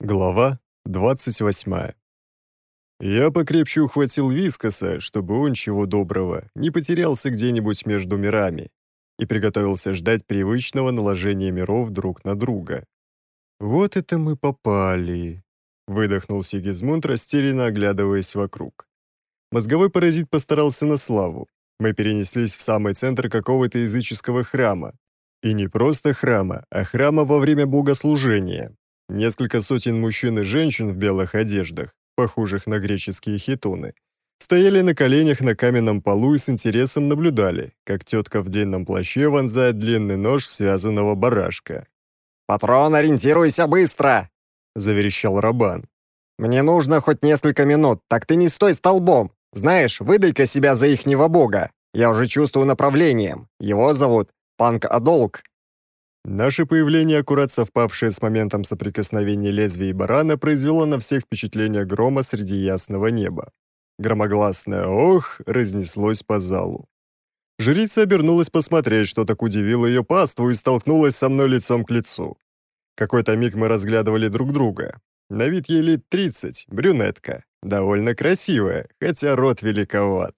Глава 28. Я покрепче ухватил Вискоса, чтобы он, чего доброго, не потерялся где-нибудь между мирами, и приготовился ждать привычного наложения миров друг на друга. «Вот это мы попали!» — выдохнул Сигизмунд, растерянно оглядываясь вокруг. Мозговой паразит постарался на славу. Мы перенеслись в самый центр какого-то языческого храма. И не просто храма, а храма во время богослужения, Несколько сотен мужчин и женщин в белых одеждах, похожих на греческие хитоны, стояли на коленях на каменном полу и с интересом наблюдали, как тетка в длинном плаще вонзает длинный нож связанного барашка. «Патрон, ориентируйся быстро!» — заверещал Рабан. «Мне нужно хоть несколько минут, так ты не стой столбом! Знаешь, выдай-ка себя за ихнего бога! Я уже чувствую направлением. Его зовут Панк Адолк, Наше появление, аккурат совпавшее с моментом соприкосновения лезвия и барана, произвело на всех впечатление грома среди ясного неба. Громогласное «Ох!» разнеслось по залу. Жрица обернулась посмотреть, что так удивило ее паству, и столкнулась со мной лицом к лицу. Какой-то миг мы разглядывали друг друга. На вид ей лет 30, брюнетка. Довольно красивая, хотя рот великоват.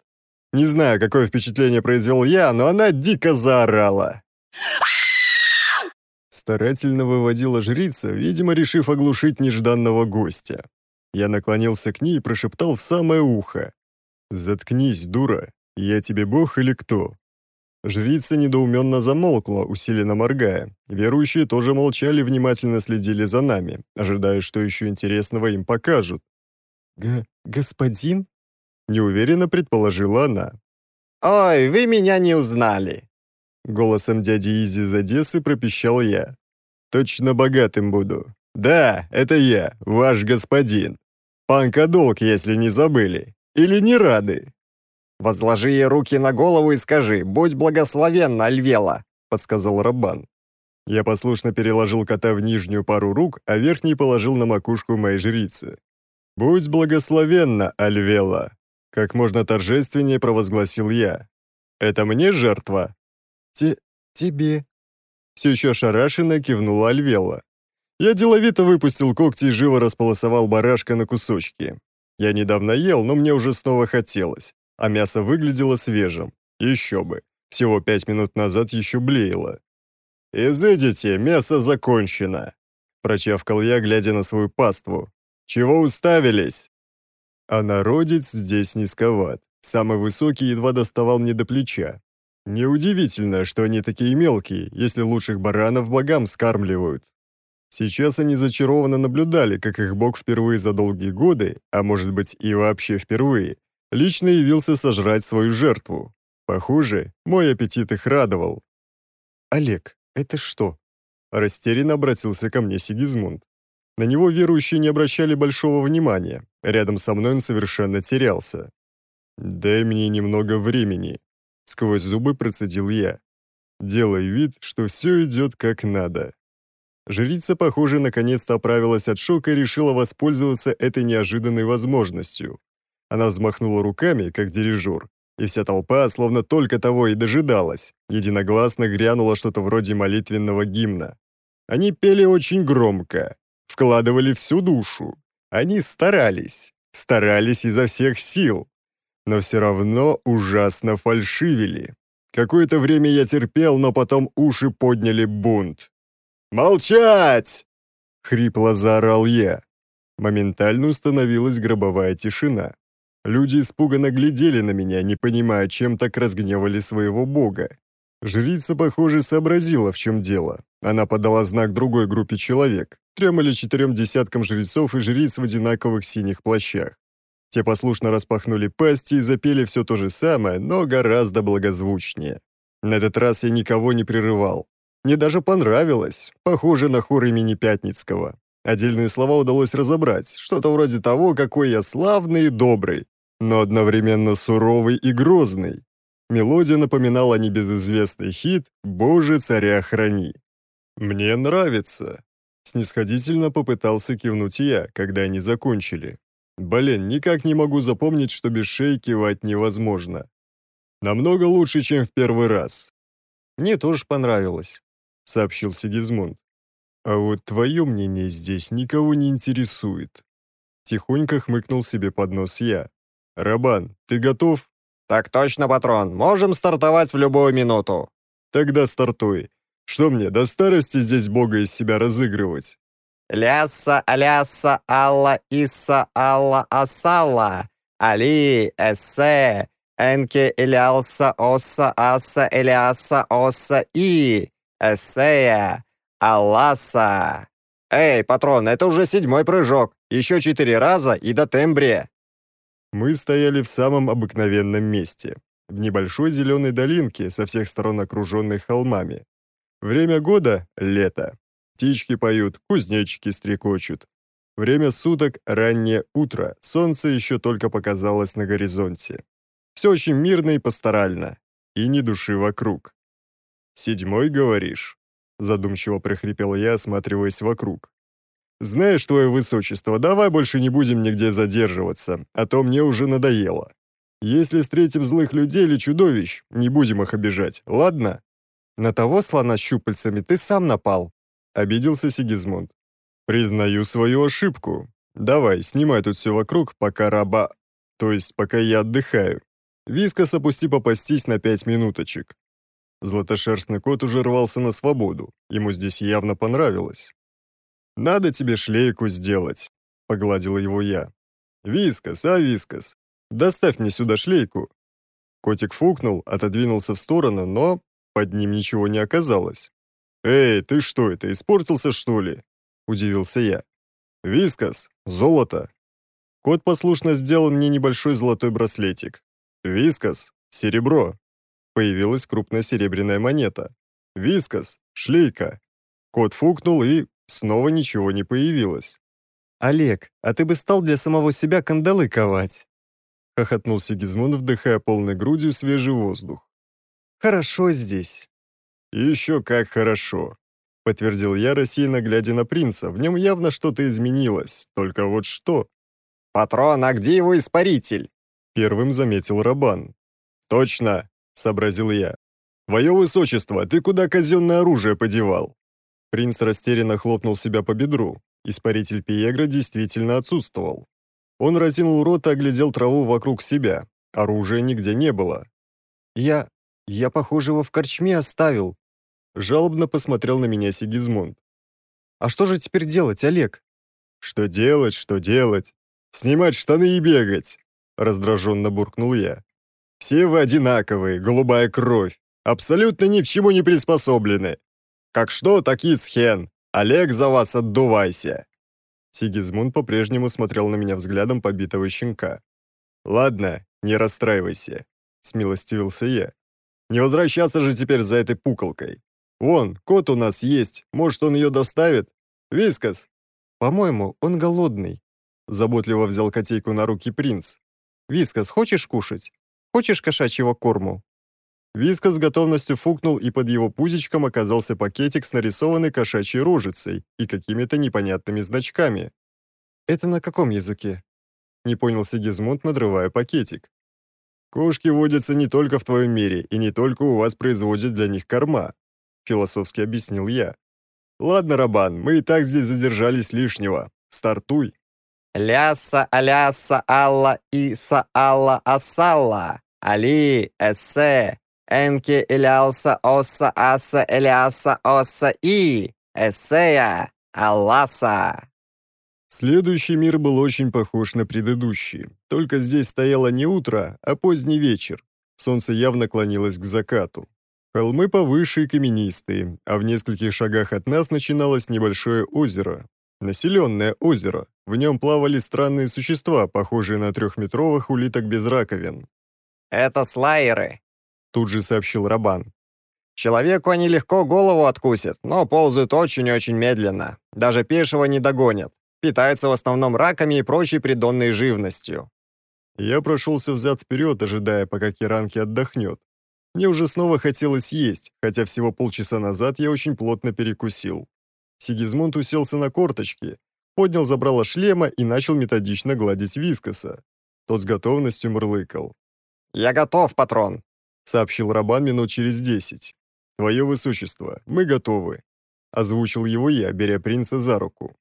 Не знаю, какое впечатление произвел я, но она дико заорала. «Ах!» старательно выводила жрица, видимо, решив оглушить нежданного гостя. Я наклонился к ней и прошептал в самое ухо. «Заткнись, дура! Я тебе бог или кто?» Жрица недоуменно замолкла, усиленно моргая. Верующие тоже молчали, внимательно следили за нами, ожидая, что еще интересного им покажут. «Г... господин?» — неуверенно предположила она. «Ой, вы меня не узнали!» Голосом дяди Изи из Одессы пропищал я. «Точно богатым буду. Да, это я, ваш господин. Панка-долг, если не забыли. Или не рады?» «Возложи ей руки на голову и скажи, будь благословенна, Альвела», — подсказал Рабан. Я послушно переложил кота в нижнюю пару рук, а верхний положил на макушку моей жрицы. «Будь благословенна, Альвела», — как можно торжественнее провозгласил я. «Это мне жертва?» Те... тебе...» Все еще шарашенно кивнула Альвела. Я деловито выпустил когти и живо располосовал барашка на кусочки. Я недавно ел, но мне уже снова хотелось, а мясо выглядело свежим. Еще бы. Всего пять минут назад еще блеяло. «Изыдите, мясо закончено!» Прочавкал я, глядя на свою паству. «Чего уставились?» А народец здесь низковат. Самый высокий едва доставал мне до плеча. Неудивительно, что они такие мелкие, если лучших баранов богам скармливают. Сейчас они зачарованно наблюдали, как их бог впервые за долгие годы, а может быть и вообще впервые, лично явился сожрать свою жертву. Похоже, мой аппетит их радовал. «Олег, это что?» Растерянно обратился ко мне Сигизмунд. На него верующие не обращали большого внимания. Рядом со мной он совершенно терялся. «Дай мне немного времени», Сквозь зубы процедил я. Делай вид, что все идет как надо. Жрица, похоже, наконец-то оправилась от шока и решила воспользоваться этой неожиданной возможностью. Она взмахнула руками, как дирижер, и вся толпа, словно только того и дожидалась, единогласно грянула что-то вроде молитвенного гимна. Они пели очень громко, вкладывали всю душу. Они старались, старались изо всех сил, но все равно ужасно фальшивили. Какое-то время я терпел, но потом уши подняли бунт. «Молчать!» — хрипло заорал я. Моментально установилась гробовая тишина. Люди испуганно глядели на меня, не понимая, чем так разгневали своего бога. Жрица, похоже, сообразила, в чем дело. Она подала знак другой группе человек, трем или четырем десяткам жрецов и жриц в одинаковых синих плащах. Те послушно распахнули пасти и запели все то же самое, но гораздо благозвучнее. На этот раз я никого не прерывал. Мне даже понравилось, похоже на хор имени Пятницкого. Отдельные слова удалось разобрать, что-то вроде того, какой я славный и добрый, но одновременно суровый и грозный. Мелодия напоминала небезызвестный хит «Боже, царя храни». «Мне нравится», — снисходительно попытался кивнуть я, когда они закончили. Блин, никак не могу запомнить, что без шеи невозможно. Намного лучше, чем в первый раз. Мне тоже понравилось, сообщил Сигизмунд. А вот твое мнение здесь никого не интересует. Тихонько хмыкнул себе под нос я. Рабан, ты готов? Так точно, патрон. Можем стартовать в любую минуту. Тогда стартуй. Что мне, до старости здесь бога из себя разыгрывать? Ляса, Аляса, Алла, Иса, Алла, Асала, Али, Эссе, Энке, Илялса, Оса, Аса, Элиаса, Оса, И, Эссея, Алласа. Эй, патрон, это уже седьмой прыжок. Еще четыре раза и до тембре. Мы стояли в самом обыкновенном месте, в небольшой зеленой долинке, со всех сторон окруженной холмами. Время года — лето. Птички поют, кузнечики стрекочут. Время суток – раннее утро, солнце еще только показалось на горизонте. Все очень мирно и пасторально, и ни души вокруг. «Седьмой, говоришь?» – задумчиво прохрипел я, осматриваясь вокруг. «Знаешь, твое высочество, давай больше не будем нигде задерживаться, а то мне уже надоело. Если встретим злых людей или чудовищ, не будем их обижать, ладно?» «На того слона с щупальцами ты сам напал», обиделся Сигизмунд. «Признаю свою ошибку. Давай, снимай тут все вокруг, пока раба... То есть, пока я отдыхаю. Вискас опусти попастись на пять минуточек». Златошерстный кот уже рвался на свободу. Ему здесь явно понравилось. «Надо тебе шлейку сделать», — Погладил его я. «Вискас, а, Вискас, доставь мне сюда шлейку». Котик фукнул, отодвинулся в сторону, но под ним ничего не оказалось. «Эй, ты что это, испортился, что ли?» — удивился я. «Вискас! Золото!» Кот послушно сделал мне небольшой золотой браслетик. «Вискас! Серебро!» Появилась крупная серебряная монета. «Вискас! Шлейка!» Кот фукнул, и снова ничего не появилось. «Олег, а ты бы стал для самого себя кандалы ковать!» Хохотнул Сигизмунд, вдыхая полной грудью свежий воздух. «Хорошо здесь!» «Еще как хорошо», — подтвердил я, рассеянно глядя на принца. «В нем явно что-то изменилось. Только вот что?» «Патрон, а где его испаритель?» — первым заметил Рабан. «Точно», — сообразил я. «Твое высочество, ты куда казенное оружие подевал?» Принц растерянно хлопнул себя по бедру. Испаритель Пиегра действительно отсутствовал. Он разинул рот и оглядел траву вокруг себя. Оружия нигде не было. «Я... я, похоже, его в корчме оставил», Жалобно посмотрел на меня Сигизмунд. «А что же теперь делать, Олег?» «Что делать, что делать? Снимать штаны и бегать!» Раздраженно буркнул я. «Все вы одинаковые, голубая кровь, абсолютно ни к чему не приспособлены. Как что, так и схен. Олег, за вас отдувайся!» Сигизмунд по-прежнему смотрел на меня взглядом побитого щенка. «Ладно, не расстраивайся», — смилостивился я. «Не возвращаться же теперь за этой пуколкой. «Вон, кот у нас есть, может, он ее доставит? Вискас!» «По-моему, он голодный», — заботливо взял котейку на руки принц. «Вискас, хочешь кушать? Хочешь кошачьего корму?» Вискас с готовностью фукнул, и под его пузичком оказался пакетик с нарисованной кошачьей рожицей и какими-то непонятными значками. «Это на каком языке?» — не понял Сигизмунд, надрывая пакетик. «Кошки водятся не только в твоем мире, и не только у вас производят для них корма философски объяснил я. «Ладно, Рабан, мы и так здесь задержались лишнего. Стартуй!» «Ляса, аляса, алла, иса, алла, асалла, али, эссе, энки, илялса, оса, аса, эляса, оса, и, эссея, алласа!» Следующий мир был очень похож на предыдущий, только здесь стояло не утро, а поздний вечер. Солнце явно клонилось к закату. Холмы повыше и каменистые, а в нескольких шагах от нас начиналось небольшое озеро. Населенное озеро. В нем плавали странные существа, похожие на трехметровых улиток без раковин. «Это слайеры», — тут же сообщил Рабан. «Человеку они легко голову откусят, но ползают очень-очень медленно. Даже пешего не догонят. Питаются в основном раками и прочей придонной живностью. Я прошелся взад вперед, ожидая, пока Керанки отдохнет. Мне уже снова хотелось есть, хотя всего полчаса назад я очень плотно перекусил. Сигизмунд уселся на корточки, поднял забрало шлема и начал методично гладить вискоса. Тот с готовностью мурлыкал. «Я готов, патрон», — сообщил Рабан минут через десять. «Твое высочество, мы готовы», — озвучил его я, беря принца за руку.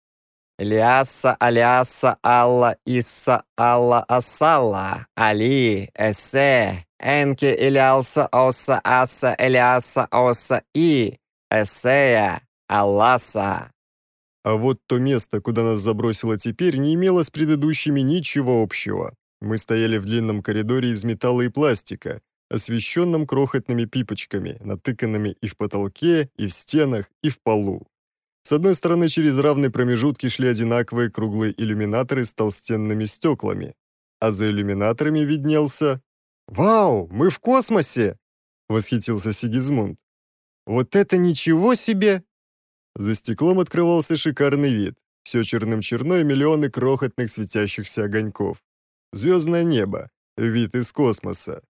Ляса, Аляса, Алла, Исса, Алла, Асалла, Али, Эсе, Энке, Илялса, Оса, Аса, Эляса, Оса, И, Эсея, Алласа. А вот то место, куда нас забросило теперь, не имело с предыдущими ничего общего. Мы стояли в длинном коридоре из металла и пластика, освещенном крохотными пипочками, натыканными и в потолке, и в стенах, и в полу. С одной стороны, через равные промежутки шли одинаковые круглые иллюминаторы с толстенными стеклами, а за иллюминаторами виднелся... «Вау, мы в космосе!» — восхитился Сигизмунд. «Вот это ничего себе!» За стеклом открывался шикарный вид. Все черным-черно и миллионы крохотных светящихся огоньков. Звездное небо. Вид из космоса.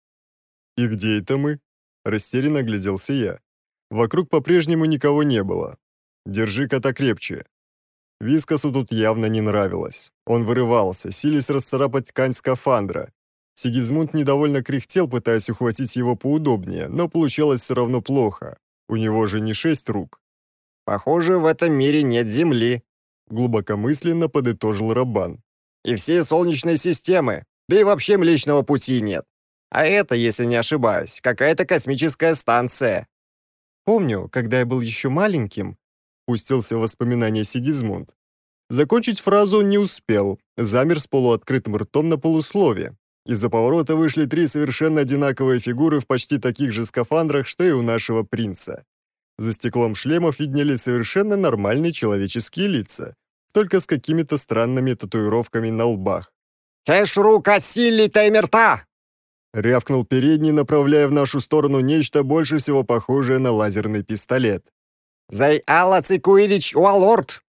«И где это мы?» — растерянно огляделся я. Вокруг по-прежнему никого не было, Держи кота крепче». Вискасу тут явно не нравилось. Он вырывался, сились расцарапать ткань скафандра. Сигизмунд недовольно кряхтел, пытаясь ухватить его поудобнее, но получалось все равно плохо. У него же не шесть рук. «Похоже, в этом мире нет Земли», — глубокомысленно подытожил Рабан. «И всей Солнечной системы, да и вообще Млечного Пути нет. А это, если не ошибаюсь, какая-то космическая станция». Помню, когда я был еще маленьким, пустился в воспоминания Сигизмунд. Закончить фразу он не успел, замер с полуоткрытым ртом на полуслове. Из-за поворота вышли три совершенно одинаковые фигуры в почти таких же скафандрах, что и у нашего принца. За стеклом шлемов виднели совершенно нормальные человеческие лица, только с какими-то странными татуировками на лбах. «Кэшру кассили таймерта!» Рявкнул передний, направляя в нашу сторону нечто больше всего похожее на лазерный пистолет. «Зай алац и куирич уалорд!»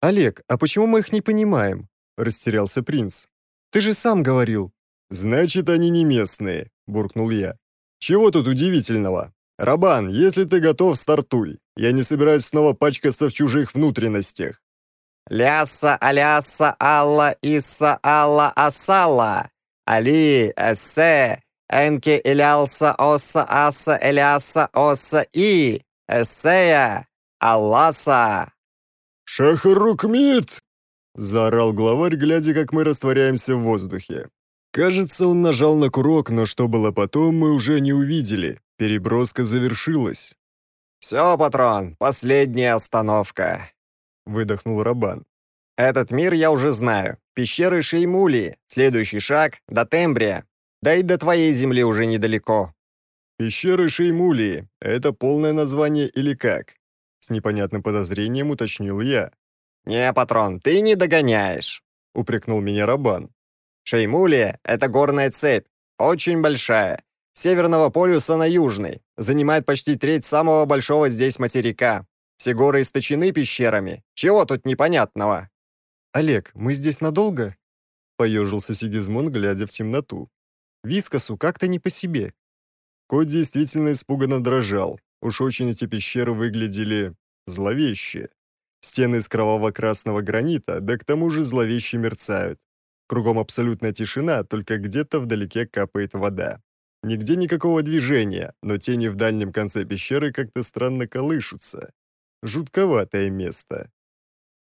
«Олег, а почему мы их не понимаем?» — растерялся принц. «Ты же сам говорил». «Значит, они не местные», — буркнул я. «Чего тут удивительного? Рабан, если ты готов, стартуй. Я не собираюсь снова пачкаться в чужих внутренностях». «Ляса, аляса, алла, исса, алла, асала, али, эссе, энке элялса, оса, аса, эляса, оса, и, эссея, Аласа!» «Шахарукмит!» — заорал главарь, глядя, как мы растворяемся в воздухе. Кажется, он нажал на курок, но что было потом, мы уже не увидели. Переброска завершилась. «Все, патрон, последняя остановка», — выдохнул Рабан. «Этот мир я уже знаю. Пещеры Шеймули. Следующий шаг — до Тембрия. Да и до твоей земли уже недалеко». «Пещеры Шеймулии — это полное название или как?» С непонятным подозрением уточнил я. «Не, патрон, ты не догоняешь», — упрекнул меня Рабан. «Шеймулия — это горная цепь, очень большая, с северного полюса на южный, занимает почти треть самого большого здесь материка. Все горы источены пещерами, чего тут непонятного?» «Олег, мы здесь надолго?» — поежился Сигизмон, глядя в темноту. «Вискосу как-то не по себе». Кот действительно испуганно дрожал, Уж очень эти пещеры выглядели зловеще. Стены из кроваво-красного гранита, да к тому же зловеще мерцают. Кругом абсолютная тишина, только где-то вдалеке капает вода. Нигде никакого движения, но тени в дальнем конце пещеры как-то странно колышутся. Жутковатое место.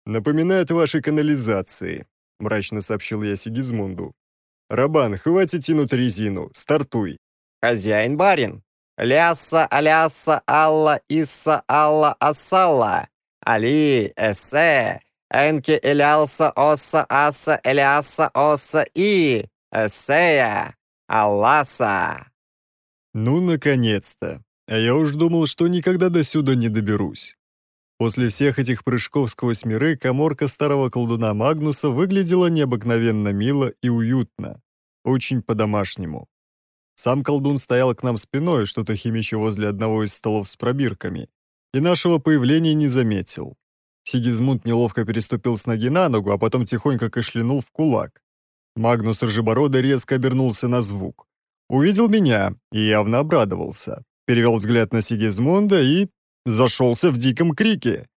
«Напоминает ваши канализации», — мрачно сообщил я Сигизмунду. «Рабан, хватит тянуть резину, стартуй». «Хозяин-барин», Ляса, аляса, Алла, Исса, Алла, Ассалла, Али, Эссе, энке, Элялса, оса, аса, эляса, оса, и Эссея, Алласа. Ну, наконец-то. А я уж думал, что никогда до сюда не доберусь. После всех этих прыжков сквозь миры коморка старого колдуна Магнуса выглядела необыкновенно мило и уютно. Очень по-домашнему. Сам колдун стоял к нам спиной, что-то химича возле одного из столов с пробирками, и нашего появления не заметил. Сигизмунд неловко переступил с ноги на ногу, а потом тихонько кашлянул в кулак. Магнус Рожеборода резко обернулся на звук. Увидел меня и явно обрадовался. Перевел взгляд на Сигизмунда и... зашелся в диком крике.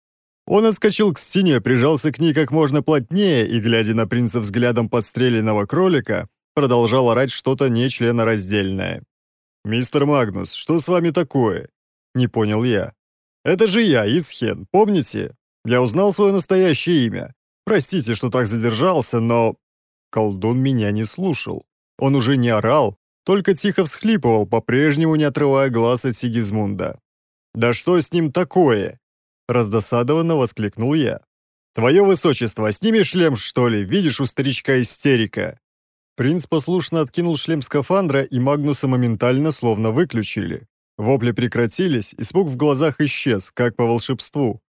Он отскочил к стене, прижался к ней как можно плотнее и, глядя на принца взглядом подстреленного кролика, продолжал орать что-то нечленораздельное. «Мистер Магнус, что с вами такое?» Не понял я. «Это же я, Исхен, помните? Я узнал свое настоящее имя. Простите, что так задержался, но...» Колдун меня не слушал. Он уже не орал, только тихо всхлипывал, по-прежнему не отрывая глаз от Сигизмунда. «Да что с ним такое?» Раздосадованно воскликнул я. «Твое высочество, сними шлем, что ли? Видишь, у старичка истерика!» Принц послушно откинул шлем скафандра, и Магнуса моментально словно выключили. Вопли прекратились, и испуг в глазах исчез, как по волшебству.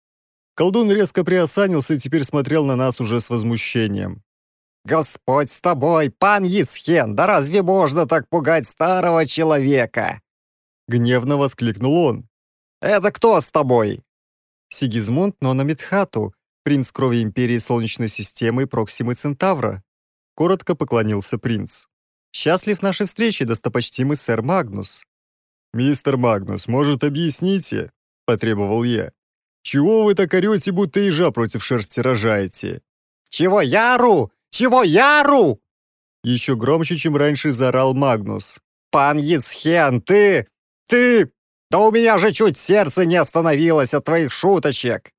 Колдун резко приосанился и теперь смотрел на нас уже с возмущением. «Господь с тобой, пан Исхен, да разве можно так пугать старого человека?» Гневно воскликнул он. «Это кто с тобой?» «Сигизмунд Нономитхату, принц крови Империи Солнечной системы Проксимы Центавра», Коротко поклонился принц. «Счастлив нашей встречи, достопочтимый сэр Магнус». «Мистер Магнус, может, объясните?» – потребовал я. «Чего вы так орете, будто ежа против шерсти рожаете?» «Чего яру? Чего яру? Еще громче, чем раньше, заорал Магнус. «Пан Ицхен, ты... ты... Да у меня же чуть сердце не остановилось от твоих шуточек!»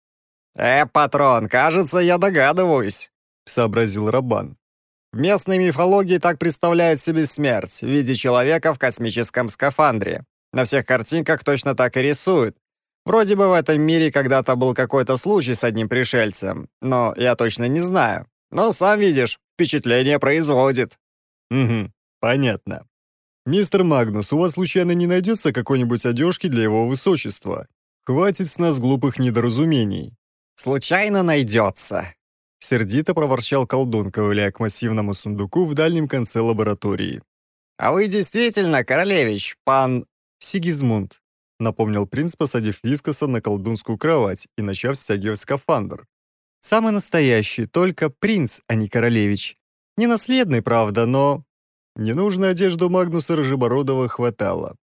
«Э, патрон, кажется, я догадываюсь», — сообразил Рабан. В местной мифологии так представляют себе смерть в виде человека в космическом скафандре. На всех картинках точно так и рисуют. Вроде бы в этом мире когда-то был какой-то случай с одним пришельцем, но я точно не знаю. Но сам видишь, впечатление производит. Угу, понятно. Мистер Магнус, у вас случайно не найдется какой-нибудь одежки для его высочества? Хватит с нас глупых недоразумений. Случайно найдется, Сердито проворчал колдун, ковыляя к массивному сундуку в дальнем конце лаборатории. «А вы действительно, королевич, пан...» «Сигизмунд», — напомнил принц, посадив Вискоса на колдунскую кровать и начав стягивать скафандр. «Самый настоящий, только принц, а не королевич. Ненаследный, правда, но...» Ненужную одежду Магнуса Рожебородова хватало.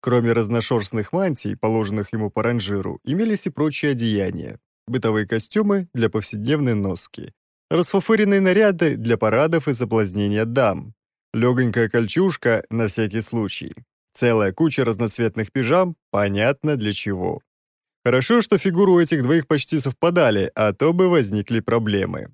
Кроме разношерстных мантий, положенных ему по ранжиру, имелись и прочие одеяния бытовые костюмы для повседневной носки, расфуфыренные наряды для парадов и соблазнения дам, легонькая кольчужка на всякий случай, целая куча разноцветных пижам, понятно для чего. Хорошо, что фигуры этих двоих почти совпадали, а то бы возникли проблемы.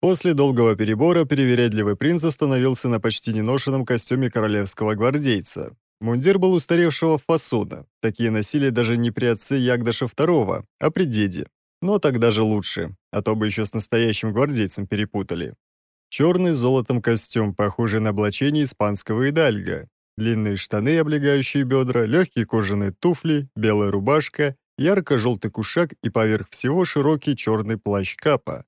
После долгого перебора перевередливый принц остановился на почти неношенном костюме королевского гвардейца. Мундир был устаревшего фасона. Такие носили даже не при отце Ягдаша II, а при деде, но так даже лучше, а то бы еще с настоящим гвардейцем перепутали. Черный с золотом костюм, похожий на облачение испанского идальга. Длинные штаны, облегающие бедра, легкие кожаные туфли, белая рубашка, ярко-желтый кушак и поверх всего широкий черный плащ капа.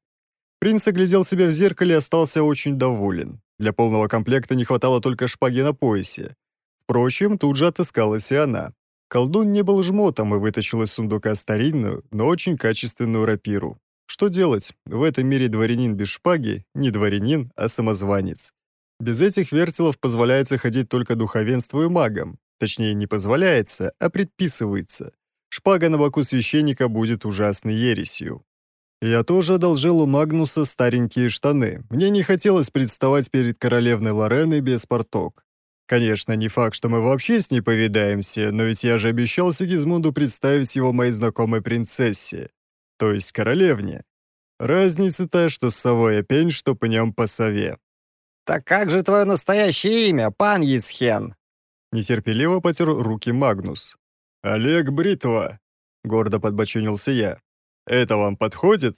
Принц оглядел себя в зеркале и остался очень доволен. Для полного комплекта не хватало только шпаги на поясе. Впрочем, тут же отыскалась и она. Колдун не был жмотом и вытащил из сундука старинную, но очень качественную рапиру. Что делать? В этом мире дворянин без шпаги не дворянин, а самозванец. Без этих вертелов позволяется ходить только духовенству и магам. Точнее, не позволяется, а предписывается. Шпага на боку священника будет ужасной ересью. Я тоже одолжил у Магнуса старенькие штаны. Мне не хотелось представать перед королевной Лореной без порток. Конечно, не факт, что мы вообще с ней повидаемся, но ведь я же обещал Сигизмунду представить его моей знакомой принцессе, то есть королевне. Разница та, что совой пень, что по нем по сове. «Так как же твое настоящее имя, пан Ицхен?» Нетерпеливо потер руки Магнус. «Олег Бритва», — гордо подбочинился я. «Это вам подходит?»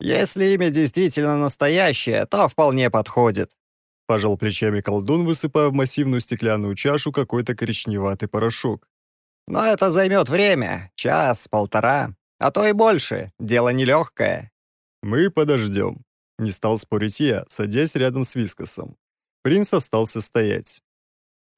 «Если имя действительно настоящее, то вполне подходит», — пожал плечами колдун, высыпая в массивную стеклянную чашу какой-то коричневатый порошок. «Но это займет время. Час, полтора. А то и больше. Дело нелегкое». «Мы подождем», — не стал спорить я, садясь рядом с Вискосом. Принц остался стоять.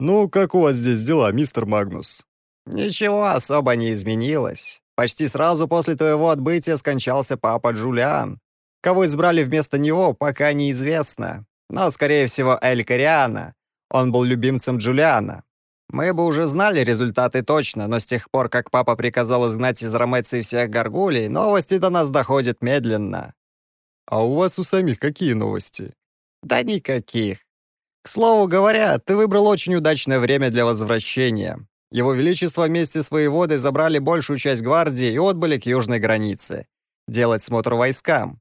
«Ну, как у вас здесь дела, мистер Магнус?» «Ничего особо не изменилось. Почти сразу после твоего отбытия скончался папа Джулиан. Кого избрали вместо него, пока неизвестно но, скорее всего, Эль Кориана. Он был любимцем Джулиана. Мы бы уже знали результаты точно, но с тех пор, как папа приказал изгнать из Ромеции всех горгулей, новости до нас доходят медленно. А у вас у самих какие новости? Да никаких. К слову говоря, ты выбрал очень удачное время для возвращения. Его Величество вместе с воеводой забрали большую часть гвардии и отбыли к южной границе. Делать смотр войскам.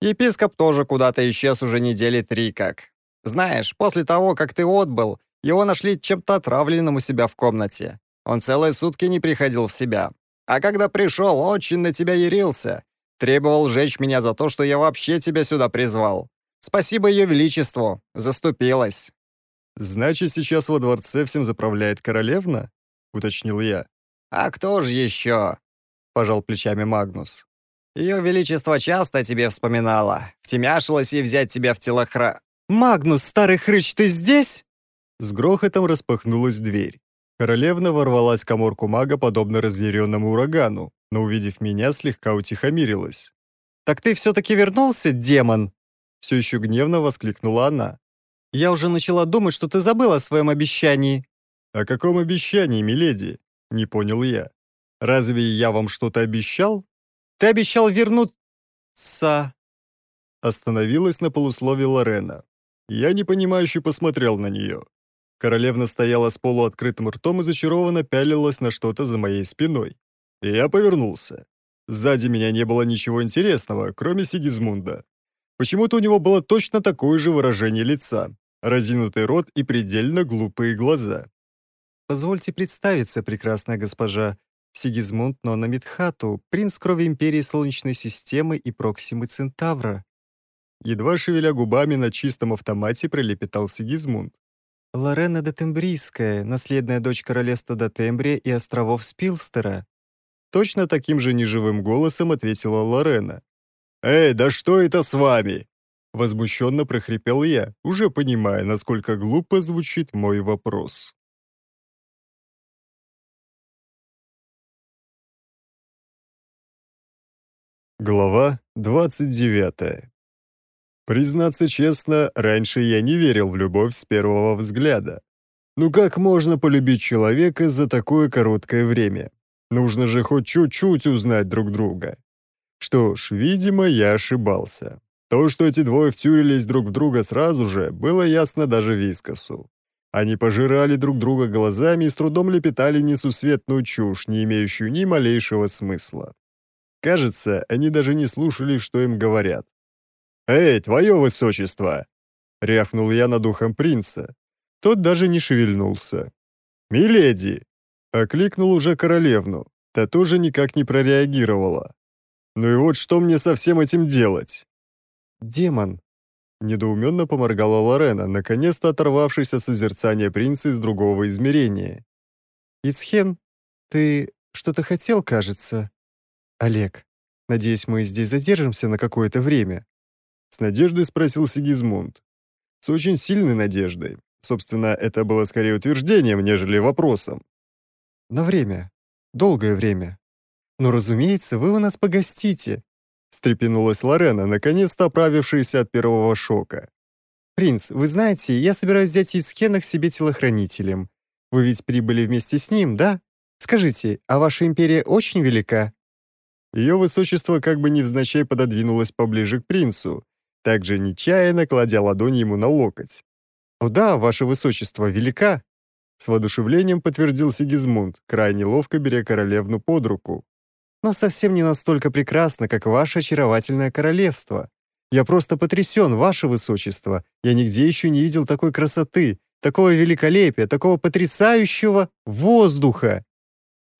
Епископ тоже куда-то исчез уже недели три как. Знаешь, после того, как ты отбыл, его нашли чем-то отравленным у себя в комнате. Он целые сутки не приходил в себя. А когда пришел, очень на тебя ярился. Требовал жечь меня за то, что я вообще тебя сюда призвал. Спасибо ее величеству, заступилась». «Значит, сейчас во дворце всем заправляет королевна?» — уточнил я. «А кто же еще?» — пожал плечами Магнус. Ее Величество часто тебе вспоминала. Втемяшилась и взять тебя в телохра... «Магнус, старый хрыч, ты здесь?» С грохотом распахнулась дверь. Королевна ворвалась в коморку мага, подобно разъяренному урагану, но, увидев меня, слегка утихомирилась. «Так ты все-таки вернулся, демон?» Все еще гневно воскликнула она. «Я уже начала думать, что ты забыл о своем обещании». «О каком обещании, миледи?» Не понял я. «Разве я вам что-то обещал?» Ты обещал вернуться!» Остановилась на полуслове Лорена. Я непонимающе посмотрел на нее. Королевна стояла с полуоткрытым ртом и зачарованно пялилась на что-то за моей спиной. И я повернулся. Сзади меня не было ничего интересного, кроме Сигизмунда. Почему-то у него было точно такое же выражение лица, разинутый рот и предельно глупые глаза. «Позвольте представиться, прекрасная госпожа. Сигизмунд Нономитхату, принц крови Империи Солнечной системы и Проксимы Центавра. Едва шевеля губами на чистом автомате пролепетал Сигизмунд. Лорена Дотембрийская, наследная дочь королевства Дотембрия и островов Спилстера. Точно таким же неживым голосом ответила Лорена. «Эй, да что это с вами?» Возмущенно прохрипел я, уже понимая, насколько глупо звучит мой вопрос. Глава 29. Признаться честно, раньше я не верил в любовь с первого взгляда. Ну как можно полюбить человека за такое короткое время? Нужно же хоть чуть-чуть узнать друг друга. Что ж, видимо, я ошибался. То, что эти двое втюрились друг в друга сразу же, было ясно даже Вискасу. Они пожирали друг друга глазами и с трудом лепетали несусветную чушь, не имеющую ни малейшего смысла. Кажется, они даже не слушали, что им говорят. «Эй, твое высочество!» — рявкнул я над ухом принца. Тот даже не шевельнулся. «Миледи!» — окликнул уже королевну. Та тоже никак не прореагировала. «Ну и вот что мне со всем этим делать?» «Демон!» — недоуменно поморгала Лорена, наконец-то оторвавшись от созерцания принца из другого измерения. «Ицхен, ты что-то хотел, кажется?» «Олег, надеюсь, мы здесь задержимся на какое-то время?» С надеждой спросил Сигизмунд. С очень сильной надеждой. Собственно, это было скорее утверждением, нежели вопросом. «На время. Долгое время. Но, разумеется, вы у нас погостите», встрепенулась Лорена, наконец-то оправившаяся от первого шока. «Принц, вы знаете, я собираюсь взять Ицхена к себе телохранителем. Вы ведь прибыли вместе с ним, да? Скажите, а ваша империя очень велика?» Ее высочество как бы невзначай пододвинулось поближе к принцу, также нечаянно кладя ладонь ему на локоть. «О да, ваше высочество, велика!» С воодушевлением подтвердил Сигизмунд, крайне ловко беря королевну под руку. «Но совсем не настолько прекрасно, как ваше очаровательное королевство. Я просто потрясен, ваше высочество. Я нигде еще не видел такой красоты, такого великолепия, такого потрясающего воздуха!»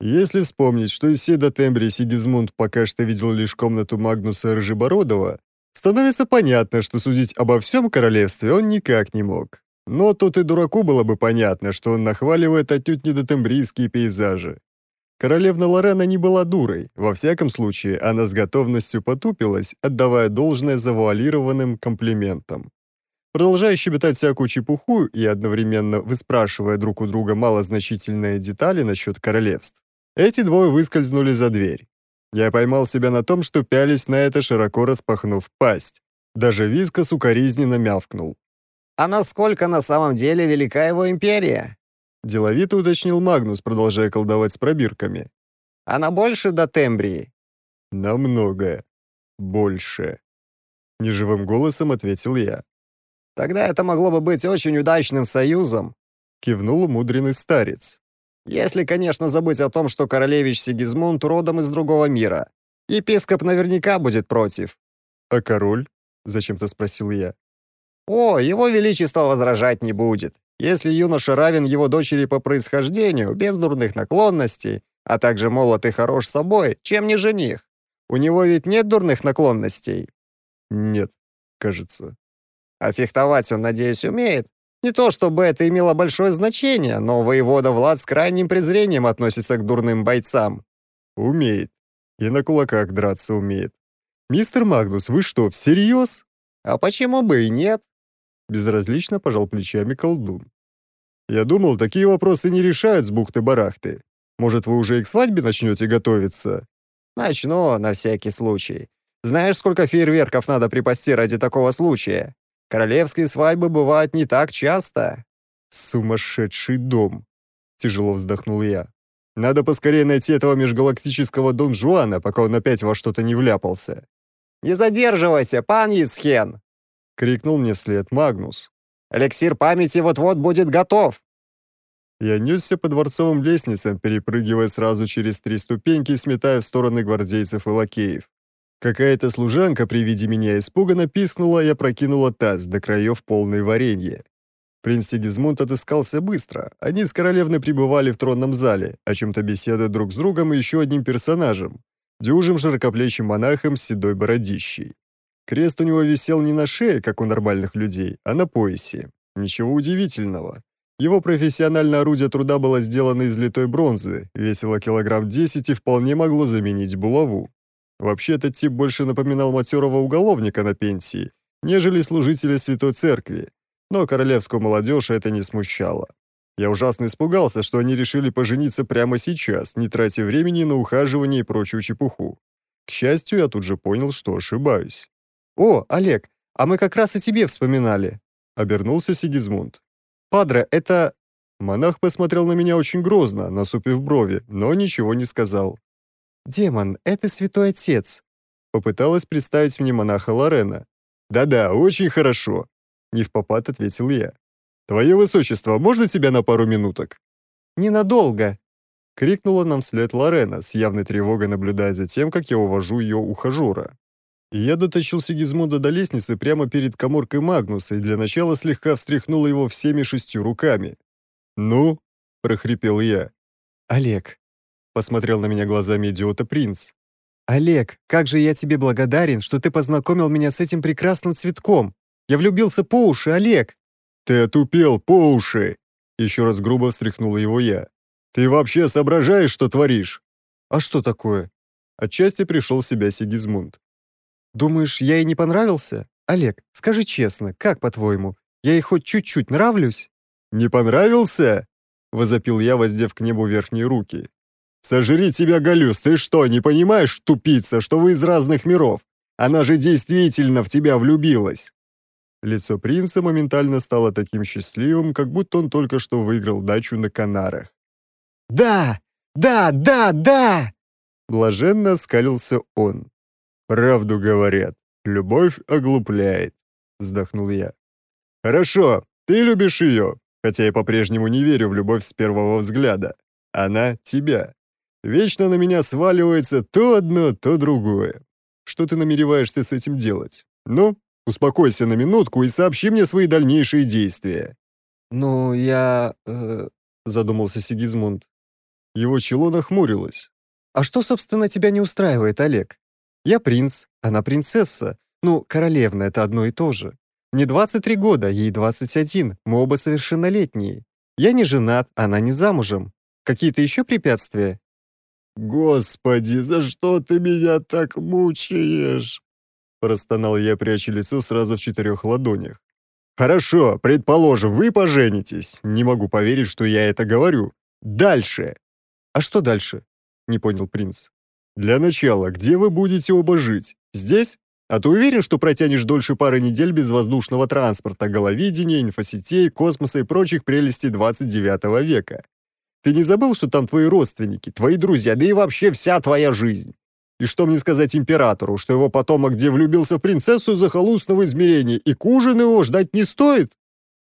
Если вспомнить, что из Седа и Сигизмунд пока что видел лишь комнату Магнуса Рыжебородова, становится понятно, что судить обо всем королевстве он никак не мог. Но тут и дураку было бы понятно, что он нахваливает отнюдь не пейзажи. Королевна Лорена не была дурой, во всяком случае, она с готовностью потупилась, отдавая должное завуалированным комплиментам. Продолжая щебетать всякую чепуху и одновременно выспрашивая друг у друга малозначительные детали насчет королевств, эти двое выскользнули за дверь. Я поймал себя на том, что пялись на это, широко распахнув пасть. Даже Вискас укоризненно мявкнул. «А насколько на самом деле велика его империя?» Деловито уточнил Магнус, продолжая колдовать с пробирками. «Она больше до Тембрии?» «Намного. Больше». Неживым голосом ответил я. «Тогда это могло бы быть очень удачным союзом», кивнул умудренный старец. Если, конечно, забыть о том, что королевич Сигизмунд родом из другого мира. Епископ наверняка будет против». «А король?» — зачем-то спросил я. «О, его величество возражать не будет. Если юноша равен его дочери по происхождению, без дурных наклонностей, а также молод и хорош собой, чем не жених? У него ведь нет дурных наклонностей?» «Нет, кажется». «А фехтовать он, надеюсь, умеет?» Не то чтобы это имело большое значение, но воевода Влад с крайним презрением относится к дурным бойцам. Умеет. И на кулаках драться умеет. «Мистер Магнус, вы что, всерьез?» «А почему бы и нет?» Безразлично пожал плечами колдун. «Я думал, такие вопросы не решают с бухты-барахты. Может, вы уже и к свадьбе начнете готовиться?» «Начну, на всякий случай. Знаешь, сколько фейерверков надо припасти ради такого случая?» Королевские свадьбы бывают не так часто». «Сумасшедший дом!» — тяжело вздохнул я. «Надо поскорее найти этого межгалактического Дон Жуана, пока он опять во что-то не вляпался». «Не задерживайся, пан Исхен!» — крикнул мне след Магнус. «Эликсир памяти вот-вот будет готов!» Я несся по дворцовым лестницам, перепрыгивая сразу через три ступеньки, и сметая в стороны гвардейцев и лакеев. Какая-то служанка при виде меня испуганно пискнула и опрокинула таз до краев полной варенье. Принц Сигизмунд отыскался быстро. Они с королевной пребывали в тронном зале, о чем-то беседуя друг с другом и еще одним персонажем, дюжим широкоплечим монахом с седой бородищей. Крест у него висел не на шее, как у нормальных людей, а на поясе. Ничего удивительного. Его профессиональное орудие труда было сделано из литой бронзы, весило килограмм 10 и вполне могло заменить булаву. Вообще этот тип больше напоминал матерого уголовника на пенсии, нежели служителя Святой Церкви, но королевскую молодежь это не смущало. Я ужасно испугался, что они решили пожениться прямо сейчас, не тратя времени на ухаживание и прочую чепуху. К счастью, я тут же понял, что ошибаюсь. «О, Олег, а мы как раз о тебе вспоминали», — обернулся Сигизмунд. «Падре, это...» Монах посмотрел на меня очень грозно, насупив брови, но ничего не сказал. «Демон, это святой отец!» Попыталась представить мне монаха Лорена. «Да-да, очень хорошо!» Не в попад ответил я. «Твое высочество, можно тебя на пару минуток?» «Ненадолго!» Крикнула нам вслед Лорена, с явной тревогой наблюдая за тем, как я увожу ее ухажера. Я дотащил Сигизмунда до лестницы прямо перед коморкой Магнуса и для начала слегка встряхнул его всеми шестью руками. «Ну?» – прохрипел я. «Олег, посмотрел на меня глазами идиота принц. «Олег, как же я тебе благодарен, что ты познакомил меня с этим прекрасным цветком! Я влюбился по уши, Олег!» «Ты отупел по уши!» Еще раз грубо встряхнул его я. «Ты вообще соображаешь, что творишь?» «А что такое?» Отчасти пришел в себя Сигизмунд. «Думаешь, я ей не понравился? Олег, скажи честно, как по-твоему, я ей хоть чуть-чуть нравлюсь?» «Не понравился?» — возопил я, воздев к небу верхние руки. Сожри тебя, Галюс, ты что, не понимаешь, тупица, что вы из разных миров? Она же действительно в тебя влюбилась!» Лицо принца моментально стало таким счастливым, как будто он только что выиграл дачу на Канарах. «Да! Да, да, да!» Блаженно оскалился он. «Правду говорят, любовь оглупляет», — вздохнул я. «Хорошо, ты любишь ее, хотя я по-прежнему не верю в любовь с первого взгляда. Она тебя. Вечно на меня сваливается то одно, то другое. Что ты намереваешься с этим делать? Ну, успокойся на минутку и сообщи мне свои дальнейшие действия». «Ну, я...» э, — задумался Сигизмунд. Его чело нахмурилось. «А что, собственно, тебя не устраивает, Олег? Я принц, она принцесса. Ну, королевна — это одно и то же. Мне 23 года, ей 21, мы оба совершеннолетние. Я не женат, она не замужем. Какие-то еще препятствия? «Господи, за что ты меня так мучаешь?» Простонал я, пряча лицо сразу в четырех ладонях. «Хорошо, предположим, вы поженитесь. Не могу поверить, что я это говорю. Дальше!» «А что дальше?» — не понял принц. «Для начала, где вы будете оба жить? Здесь? А ты уверен, что протянешь дольше пары недель без воздушного транспорта, головидения, инфосетей, космоса и прочих прелестей 29 века? Ты не забыл, что там твои родственники, твои друзья, да и вообще вся твоя жизнь? И что мне сказать императору, что его потомок где влюбился в принцессу захолустного измерения, и к ужину его ждать не стоит?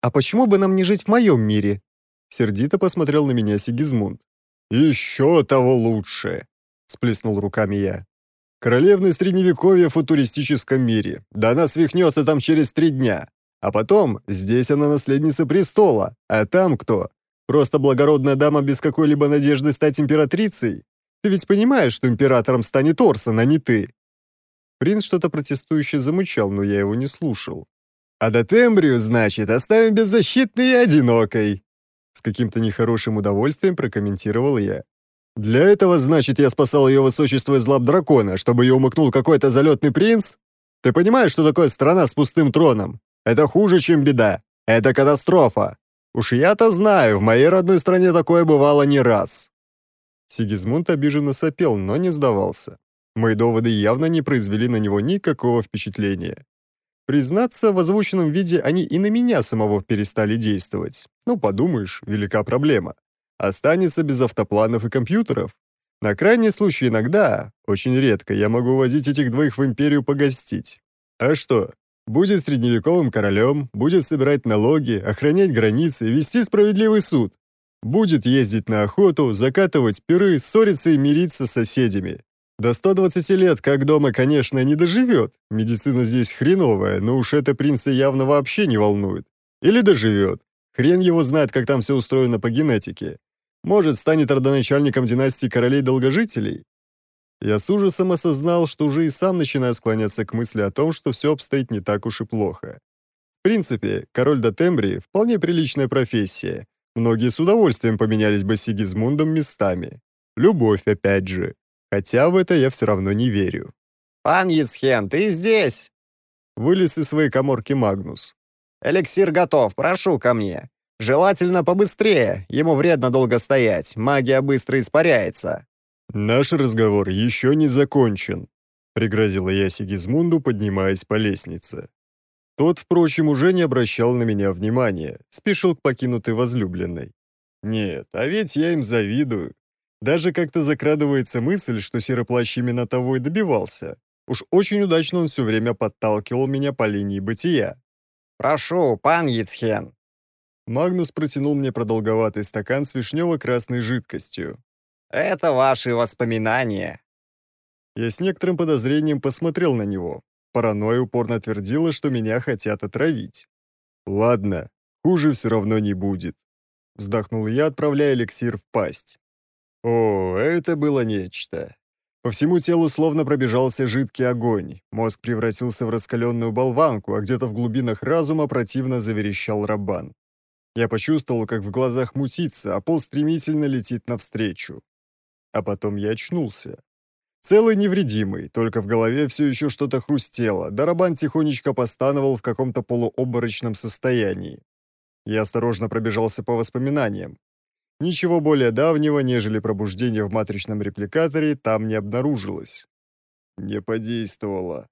А почему бы нам не жить в моем мире?» Сердито посмотрел на меня Сигизмунд. «Еще того лучше!» — сплеснул руками я. «Королевны Средневековья в футуристическом мире. Да она свихнется там через три дня. А потом, здесь она наследница престола. А там кто? Просто благородная дама без какой-либо надежды стать императрицей? Ты ведь понимаешь, что императором станет Орсон, а не ты?» Принц что-то протестующе замучал, но я его не слушал. «А до Тембрию, значит, оставим беззащитной и одинокой!» С каким-то нехорошим удовольствием прокомментировал я. «Для этого, значит, я спасал ее высочество из лап дракона, чтобы ее умыкнул какой-то залетный принц? Ты понимаешь, что такое страна с пустым троном? Это хуже, чем беда. Это катастрофа!» Уж я-то знаю, в моей родной стране такое бывало не раз». Сигизмунд обиженно сопел, но не сдавался. Мои доводы явно не произвели на него никакого впечатления. Признаться, в озвученном виде они и на меня самого перестали действовать. Ну, подумаешь, велика проблема. Останется без автопланов и компьютеров. На крайний случай иногда, очень редко, я могу возить этих двоих в империю погостить. А что, Будет средневековым королем, будет собирать налоги, охранять границы, вести справедливый суд. Будет ездить на охоту, закатывать пиры, ссориться и мириться с соседями. До 120 лет как дома, конечно, не доживет. Медицина здесь хреновая, но уж это принца явно вообще не волнует. Или доживет. Хрен его знает, как там все устроено по генетике. Может, станет родоначальником династии королей-долгожителей? Я с ужасом осознал, что уже и сам начинаю склоняться к мысли о том, что все обстоит не так уж и плохо. В принципе, король Датембри — вполне приличная профессия. Многие с удовольствием поменялись бы с Сигизмундом местами. Любовь, опять же. Хотя в это я все равно не верю. «Пан Яцхен, ты здесь?» Вылез из своей коморки Магнус. «Эликсир готов, прошу ко мне. Желательно побыстрее, ему вредно долго стоять, магия быстро испаряется». «Наш разговор еще не закончен», — пригрозила я Сигизмунду, поднимаясь по лестнице. Тот, впрочем, уже не обращал на меня внимания, спешил к покинутой возлюбленной. «Нет, а ведь я им завидую. Даже как-то закрадывается мысль, что сероплащ именно того и добивался. Уж очень удачно он все время подталкивал меня по линии бытия». «Прошу, пан Яцхен». Магнус протянул мне продолговатый стакан с вишнево-красной жидкостью. Это ваши воспоминания». Я с некоторым подозрением посмотрел на него. Паранойя упорно твердила, что меня хотят отравить. «Ладно, хуже все равно не будет», — вздохнул я, отправляя эликсир в пасть. О, это было нечто. По всему телу словно пробежался жидкий огонь, мозг превратился в раскаленную болванку, а где-то в глубинах разума противно заверещал рабан. Я почувствовал, как в глазах мутится, а пол стремительно летит навстречу. А потом я очнулся. Целый невредимый, только в голове все еще что-то хрустело, Дарабан тихонечко постановал в каком-то полуобморочном состоянии. Я осторожно пробежался по воспоминаниям. Ничего более давнего, нежели пробуждение в матричном репликаторе, там не обнаружилось. Не подействовало.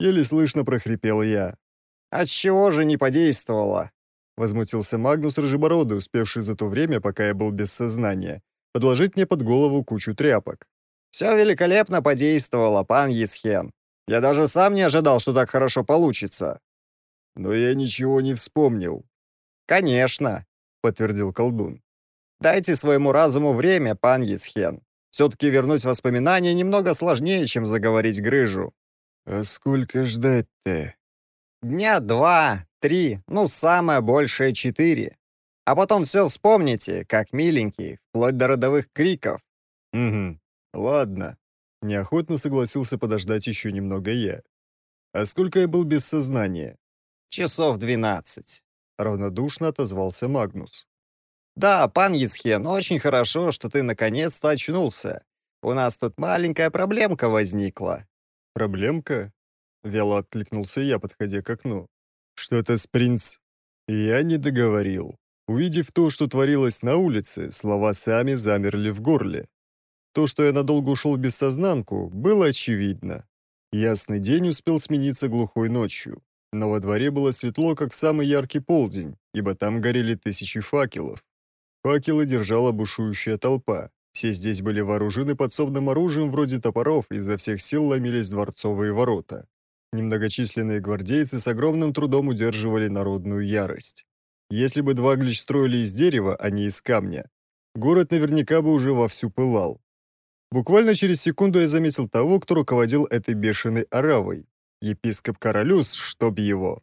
Еле слышно прохрипел я. «Отчего же не подействовало?» Возмутился Магнус Рыжебородый, успевший за то время, пока я был без сознания, подложить мне под голову кучу тряпок. «Все великолепно подействовало, пан Исхен. Я даже сам не ожидал, что так хорошо получится». «Но я ничего не вспомнил». «Конечно», — подтвердил колдун. «Дайте своему разуму время, пан Исхен. Все-таки вернуть воспоминания немного сложнее, чем заговорить грыжу». «А сколько ждать-то?» «Дня два, три, ну, самое большее четыре». А потом все вспомните, как миленький, вплоть до родовых криков». «Угу, ладно». Неохотно согласился подождать еще немного я. «А сколько я был без сознания?» «Часов двенадцать», — равнодушно отозвался Магнус. «Да, пан Ецхен, очень хорошо, что ты наконец-то очнулся. У нас тут маленькая проблемка возникла». «Проблемка?» — вяло откликнулся я, подходя к окну. «Что-то с принц...» «Я не договорил». Увидев то, что творилось на улице, слова сами замерли в горле. То, что я надолго ушел в бессознанку, было очевидно. Ясный день успел смениться глухой ночью, но во дворе было светло, как в самый яркий полдень, ибо там горели тысячи факелов. Факелы держала бушующая толпа. Все здесь были вооружены подсобным оружием вроде топоров, и изо всех сил ломились дворцовые ворота. Немногочисленные гвардейцы с огромным трудом удерживали народную ярость. Если бы Дваглич строили из дерева, а не из камня, город наверняка бы уже вовсю пылал. Буквально через секунду я заметил того, кто руководил этой бешеной оравой. Епископ Королюс, чтоб его.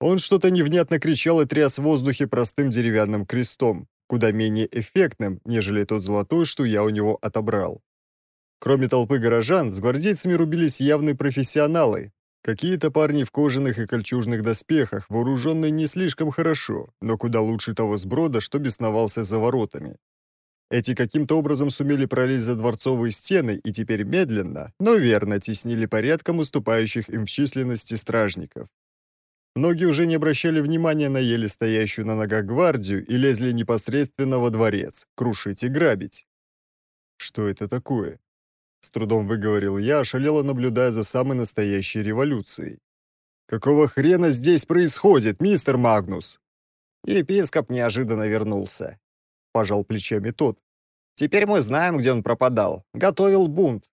Он что-то невнятно кричал и тряс в воздухе простым деревянным крестом, куда менее эффектным, нежели тот золотой, что я у него отобрал. Кроме толпы горожан, с гвардейцами рубились явные профессионалы, Какие-то парни в кожаных и кольчужных доспехах, вооруженные не слишком хорошо, но куда лучше того сброда, что бесновался за воротами. Эти каким-то образом сумели пролезть за дворцовые стены и теперь медленно, но верно теснили порядком уступающих им в численности стражников. Многие уже не обращали внимания на еле стоящую на ногах гвардию и лезли непосредственно во дворец, крушить и грабить. Что это такое? С трудом выговорил я, ошалело наблюдая за самой настоящей революцией. «Какого хрена здесь происходит, мистер Магнус?» Епископ неожиданно вернулся. Пожал плечами тот. «Теперь мы знаем, где он пропадал. Готовил бунт.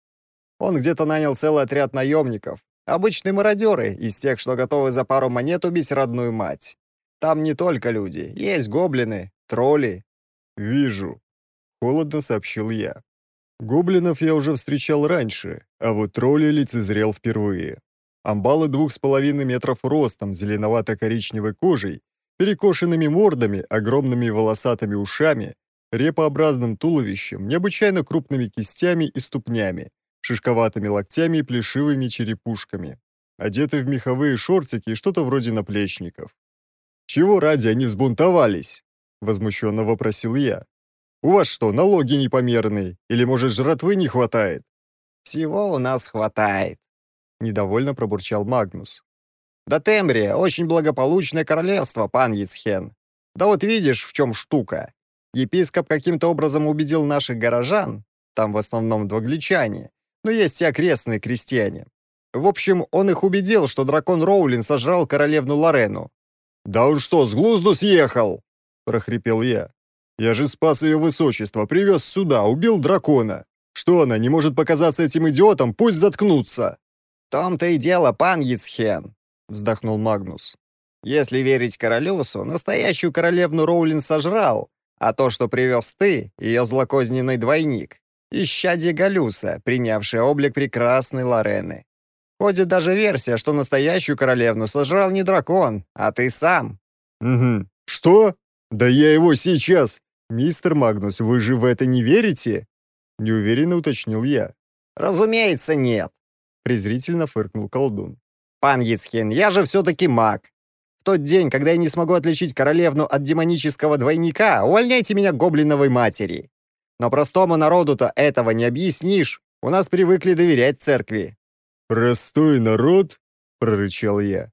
Он где-то нанял целый отряд наемников. Обычные мародеры, из тех, что готовы за пару монет убить родную мать. Там не только люди. Есть гоблины, тролли». «Вижу», — холодно сообщил я. Гоблинов я уже встречал раньше, а вот тролли лицезрел впервые. Амбалы двух с половиной метров ростом, зеленовато-коричневой кожей, перекошенными мордами, огромными волосатыми ушами, репообразным туловищем, необычайно крупными кистями и ступнями, шишковатыми локтями и плешивыми черепушками. Одеты в меховые шортики и что-то вроде наплечников. «Чего ради они взбунтовались?» — возмущенно вопросил я. У вас что, налоги непомерные? Или, может, жратвы не хватает?» «Всего у нас хватает», — недовольно пробурчал Магнус. «Да Тембрия — очень благополучное королевство, пан Ицхен. Да вот видишь, в чем штука. Епископ каким-то образом убедил наших горожан, там в основном двогличане, но есть и окрестные крестьяне. В общем, он их убедил, что дракон Роулин сожрал королевну Лорену». «Да он что, с глузду съехал?» — прохрипел я. Я же спас ее высочество, привез сюда, убил дракона. Что она, не может показаться этим идиотом, пусть заткнутся!» «Том-то и дело, пан Ицхен!» — вздохнул Магнус. «Если верить Королюсу, настоящую королевну Роулин сожрал, а то, что привез ты, ее злокозненный двойник, исчадие Галюса, принявший облик прекрасной Лорены. Ходит даже версия, что настоящую королевну сожрал не дракон, а ты сам». «Угу. Что? Да я его сейчас «Мистер Магнус, вы же в это не верите?» — неуверенно уточнил я. «Разумеется, нет», — презрительно фыркнул колдун. «Пан Яцхин, я же все-таки маг. В тот день, когда я не смогу отличить королевну от демонического двойника, увольняйте меня гоблиновой матери. Но простому народу-то этого не объяснишь. У нас привыкли доверять церкви». «Простой народ?» — прорычал я.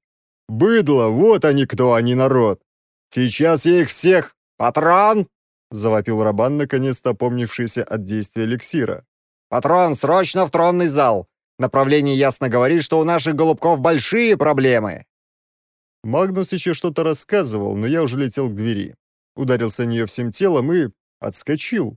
«Быдло, вот они кто, а не народ! Сейчас я их всех...» «Патрон!» завопил Рабан, наконец-то опомнившийся от действия эликсира. «Патрон, срочно в тронный зал! Направление ясно говорит, что у наших голубков большие проблемы!» Магнус еще что-то рассказывал, но я уже летел к двери. Ударился в нее всем телом и отскочил.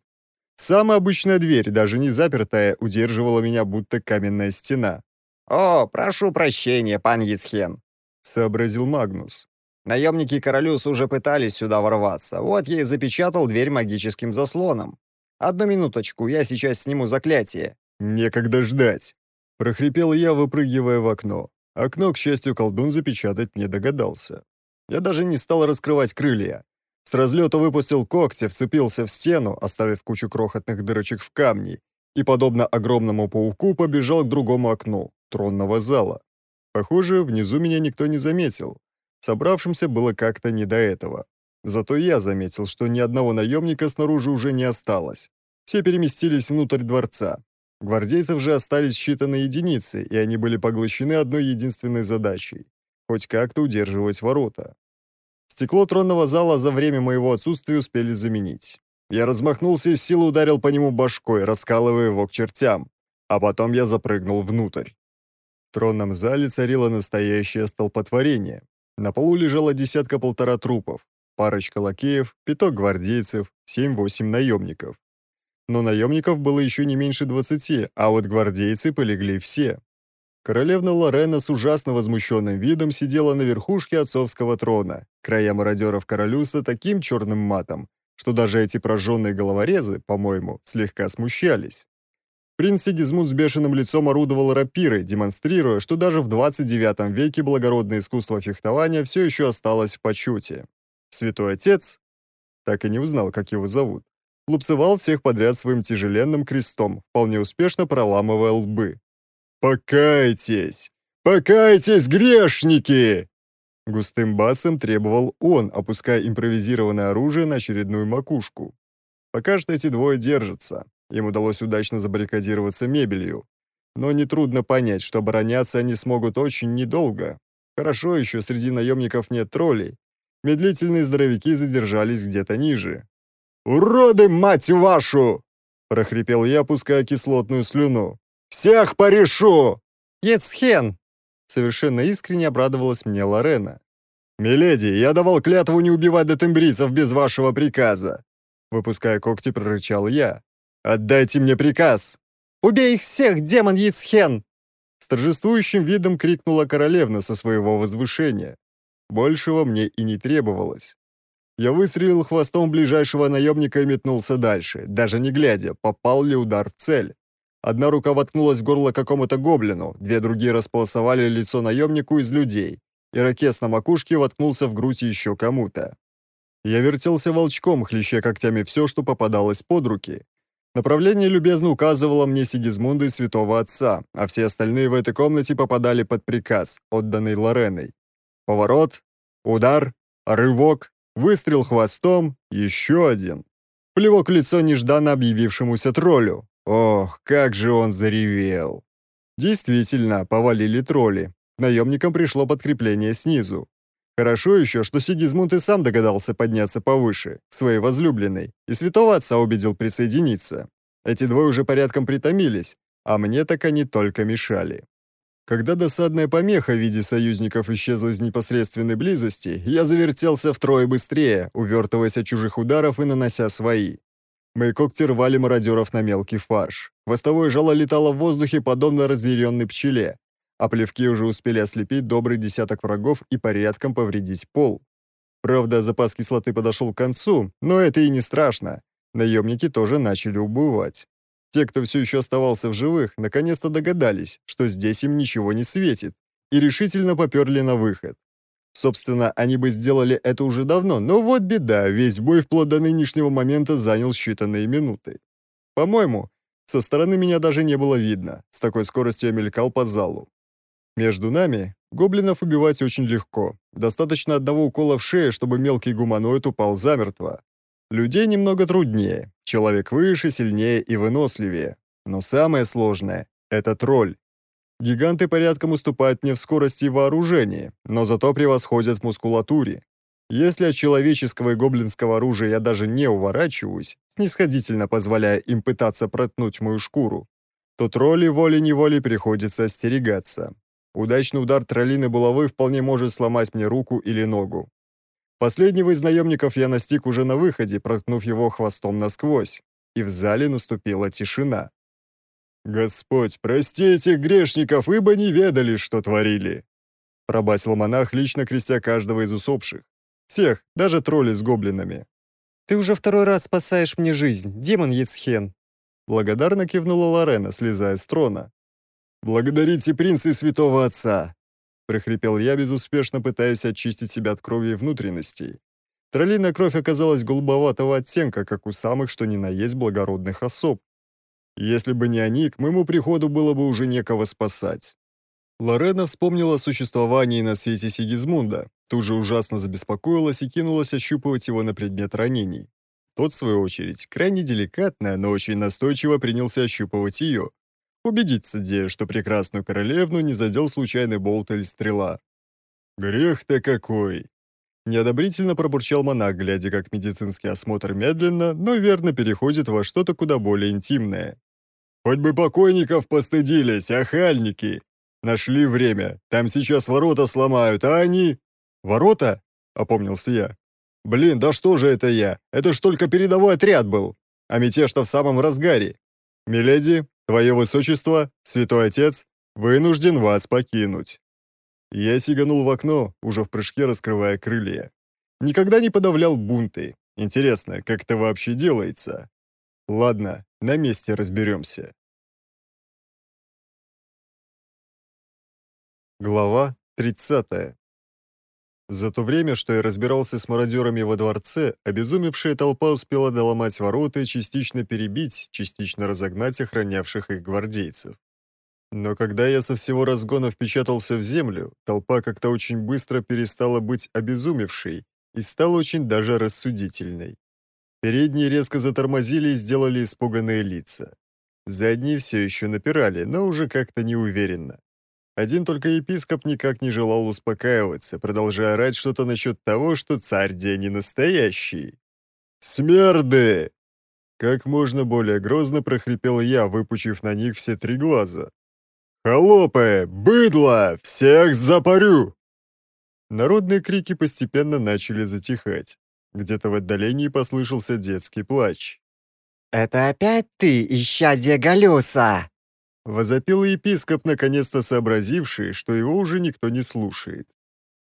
Самая обычная дверь, даже не запертая, удерживала меня, будто каменная стена. «О, прошу прощения, пан Ецхен», — сообразил Магнус. Наемники Королюс уже пытались сюда ворваться. Вот я и запечатал дверь магическим заслоном. Одну минуточку, я сейчас сниму заклятие. Некогда ждать. Прохрипел я, выпрыгивая в окно. Окно, к счастью, колдун запечатать не догадался. Я даже не стал раскрывать крылья. С разлета выпустил когти, вцепился в стену, оставив кучу крохотных дырочек в камне, и, подобно огромному пауку, побежал к другому окну, тронного зала. Похоже, внизу меня никто не заметил. Собравшимся было как-то не до этого. Зато я заметил, что ни одного наемника снаружи уже не осталось. Все переместились внутрь дворца. Гвардейцев же остались считанные единицы, и они были поглощены одной единственной задачей – хоть как-то удерживать ворота. Стекло тронного зала за время моего отсутствия успели заменить. Я размахнулся и с силы ударил по нему башкой, раскалывая его к чертям, а потом я запрыгнул внутрь. В тронном зале царило настоящее столпотворение. На полу лежало десятка-полтора трупов, парочка лакеев, пяток гвардейцев, 7-8 наемников. Но наемников было еще не меньше 20, а вот гвардейцы полегли все. Королевна Лорена с ужасно возмущенным видом сидела на верхушке отцовского трона, края мародеров королюса таким черным матом, что даже эти прожженные головорезы, по-моему, слегка смущались. Принц Сигизмунд с бешеным лицом орудовал рапирой, демонстрируя, что даже в 29 веке благородное искусство фехтования все еще осталось в почете. Святой Отец, так и не узнал, как его зовут, лупцевал всех подряд своим тяжеленным крестом, вполне успешно проламывая лбы. «Покайтесь! Покайтесь, грешники!» Густым басом требовал он, опуская импровизированное оружие на очередную макушку. Пока что эти двое держатся, им удалось удачно забаррикадироваться мебелью. Но нетрудно понять, что обороняться они смогут очень недолго. Хорошо еще среди наемников нет троллей. Медлительные здоровяки задержались где-то ниже. «Уроды, мать вашу!» — прохрипел я, пуская кислотную слюну. «Всех порешу!» «Ецхен!» — совершенно искренне обрадовалась мне Лорена. «Миледи, я давал клятву не убивать детембрийцев без вашего приказа!» Выпуская когти, прорычал я. «Отдайте мне приказ!» «Убей их всех, демон Ицхен!» С торжествующим видом крикнула королевна со своего возвышения. Большего мне и не требовалось. Я выстрелил хвостом ближайшего наемника и метнулся дальше, даже не глядя, попал ли удар в цель. Одна рука воткнулась в горло какому-то гоблину, две другие располосовали лицо наемнику из людей, и ракет на макушке воткнулся в грудь еще кому-то. Я вертелся волчком, хлеща когтями все, что попадалось под руки, Направление любезно указывало мне Сигизмунда и святого отца, а все остальные в этой комнате попадали под приказ, отданный Лореной. Поворот, удар, рывок, выстрел хвостом, еще один. Плевок в лицо нежданно объявившемуся троллю. Ох, как же он заревел. Действительно, повалили тролли. Наемникам пришло подкрепление снизу. Хорошо еще, что Сигизмунд и сам догадался подняться повыше, к своей возлюбленной, и святого отца убедил присоединиться. Эти двое уже порядком притомились, а мне так они только мешали. Когда досадная помеха в виде союзников исчезла из непосредственной близости, я завертелся втрое быстрее, увертываясь от чужих ударов и нанося свои. Мои когти рвали мародеров на мелкий фарш. Хвостовое жало летало в воздухе, подобно разъяренной пчеле, а плевки уже успели ослепить добрый десяток врагов и порядком повредить пол. Правда, запас кислоты подошел к концу, но это и не страшно. Наемники тоже начали убывать. Те, кто все еще оставался в живых, наконец-то догадались, что здесь им ничего не светит, и решительно поперли на выход. Собственно, они бы сделали это уже давно, но вот беда, весь бой вплоть до нынешнего момента занял считанные минуты. По-моему, со стороны меня даже не было видно, с такой скоростью я мелькал по залу. Между нами гоблинов убивать очень легко. Достаточно одного укола в шее, чтобы мелкий гуманоид упал замертво. Людей немного труднее. Человек выше, сильнее и выносливее. Но самое сложное — это тролль. Гиганты порядком уступают мне в скорости и вооружении, но зато превосходят в мускулатуре. Если от человеческого и гоблинского оружия я даже не уворачиваюсь, снисходительно позволяя им пытаться проткнуть мою шкуру, то тролли волей-неволей приходится остерегаться. Удачный удар троллиной булавы вполне может сломать мне руку или ногу. Последнего из наемников я настиг уже на выходе, проткнув его хвостом насквозь, и в зале наступила тишина. «Господь, прости этих грешников, ибо не ведали, что творили!» Пробасил монах, лично крестя каждого из усопших. Всех, даже тролли с гоблинами. «Ты уже второй раз спасаешь мне жизнь, демон Яцхен!» Благодарно кивнула Лорена, слезая с трона. «Благодарите принца и святого отца!» — прохрипел я, безуспешно пытаясь очистить себя от крови и внутренностей. Троллиная кровь оказалась голубоватого оттенка, как у самых, что ни на есть, благородных особ. Если бы не они, к моему приходу было бы уже некого спасать. Лорена вспомнила о существовании на свете Сигизмунда, тут же ужасно забеспокоилась и кинулась ощупывать его на предмет ранений. Тот, в свою очередь, крайне деликатно, но очень настойчиво принялся ощупывать ее, Убедиться, судье, что прекрасную королевну не задел случайный болт или стрела. «Грех-то какой!» Неодобрительно пробурчал монах, глядя, как медицинский осмотр медленно, но верно переходит во что-то куда более интимное. «Хоть бы покойников постыдились, охальники! Нашли время, там сейчас ворота сломают, а они...» «Ворота?» — опомнился я. «Блин, да что же это я? Это ж только передовой отряд был! А мятеж-то в самом разгаре. «Миледи, твое высочество, святой отец, вынужден вас покинуть». Я сиганул в окно, уже в прыжке раскрывая крылья. Никогда не подавлял бунты. Интересно, как это вообще делается? Ладно, на месте разберемся. Глава 30. За то время, что я разбирался с мародерами во дворце, обезумевшая толпа успела доломать ворота и частично перебить, частично разогнать охранявших их гвардейцев. Но когда я со всего разгона впечатался в землю, толпа как-то очень быстро перестала быть обезумевшей и стала очень даже рассудительной. Передние резко затормозили и сделали испуганные лица. Задние все еще напирали, но уже как-то неуверенно. Один только епископ никак не желал успокаиваться, продолжая орать что-то насчет того, что царь день не настоящий. «Смерды!» Как можно более грозно прохрипел я, выпучив на них все три глаза. «Холопы! Быдло! Всех запарю!» Народные крики постепенно начали затихать. Где-то в отдалении послышался детский плач. «Это опять ты, исчадие Галюса!» Возопил епископ, наконец-то сообразивший, что его уже никто не слушает.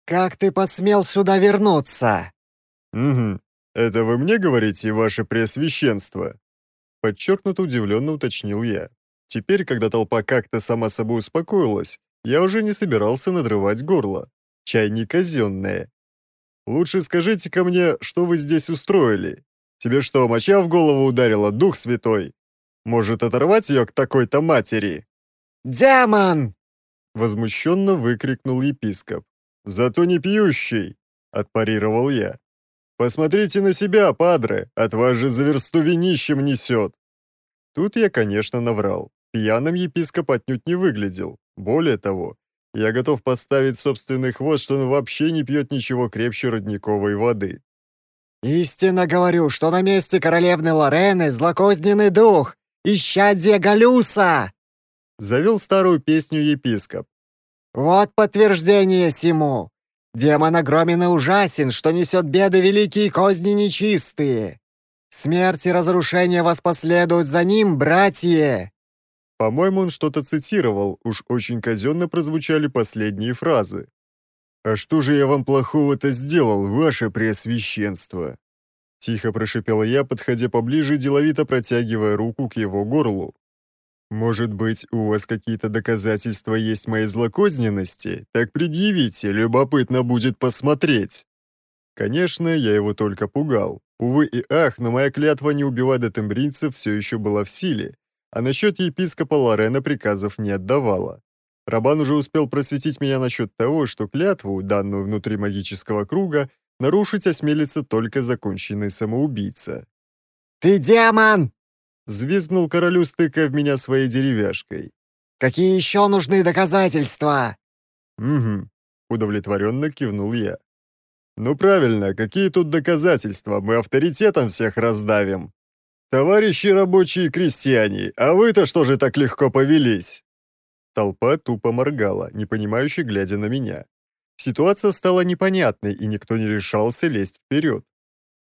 «Как ты посмел сюда вернуться?» «Угу. Это вы мне говорите, ваше преосвященство?» Подчеркнуто удивленно уточнил я. Теперь, когда толпа как-то сама собой успокоилась, я уже не собирался надрывать горло. Чай не казенное. «Лучше скажите ко мне, что вы здесь устроили? Тебе что, моча в голову ударила, Дух Святой?» Может, оторвать ее к такой-то матери?» «Демон!» — возмущенно выкрикнул епископ. «Зато не пьющий!» — отпарировал я. «Посмотрите на себя, падре, от вас же за версту винищем несет!» Тут я, конечно, наврал. Пьяным епископ отнюдь не выглядел. Более того, я готов поставить собственный хвост, что он вообще не пьет ничего крепче родниковой воды. «Истинно говорю, что на месте королевны Лорены злокозненный дух, исчадие Галюса!» Завел старую песню епископ. «Вот подтверждение сему! Демон огромен и ужасен, что несет беды великие козни нечистые! Смерть и разрушение вас последуют за ним, братья!» По-моему, он что-то цитировал, уж очень казенно прозвучали последние фразы. «А что же я вам плохого-то сделал, ваше преосвященство?» Тихо прошипела я, подходя поближе, деловито протягивая руку к его горлу. «Может быть, у вас какие-то доказательства есть моей злокозненности? Так предъявите, любопытно будет посмотреть!» Конечно, я его только пугал. Увы и ах, но моя клятва не убивать дотембринцев все еще была в силе, а насчет епископа Лорена приказов не отдавала. Рабан уже успел просветить меня насчет того, что клятву, данную внутри магического круга, Нарушить осмелится только законченный самоубийца. «Ты демон!» — звизгнул королю, стыкая в меня своей деревяшкой. «Какие еще нужны доказательства?» «Угу», — удовлетворенно кивнул я. «Ну правильно, какие тут доказательства? Мы авторитетом всех раздавим!» «Товарищи рабочие крестьяне, а вы-то что же так легко повелись?» Толпа тупо моргала, непонимающе глядя на меня. Ситуация стала непонятной, и никто не решался лезть вперед.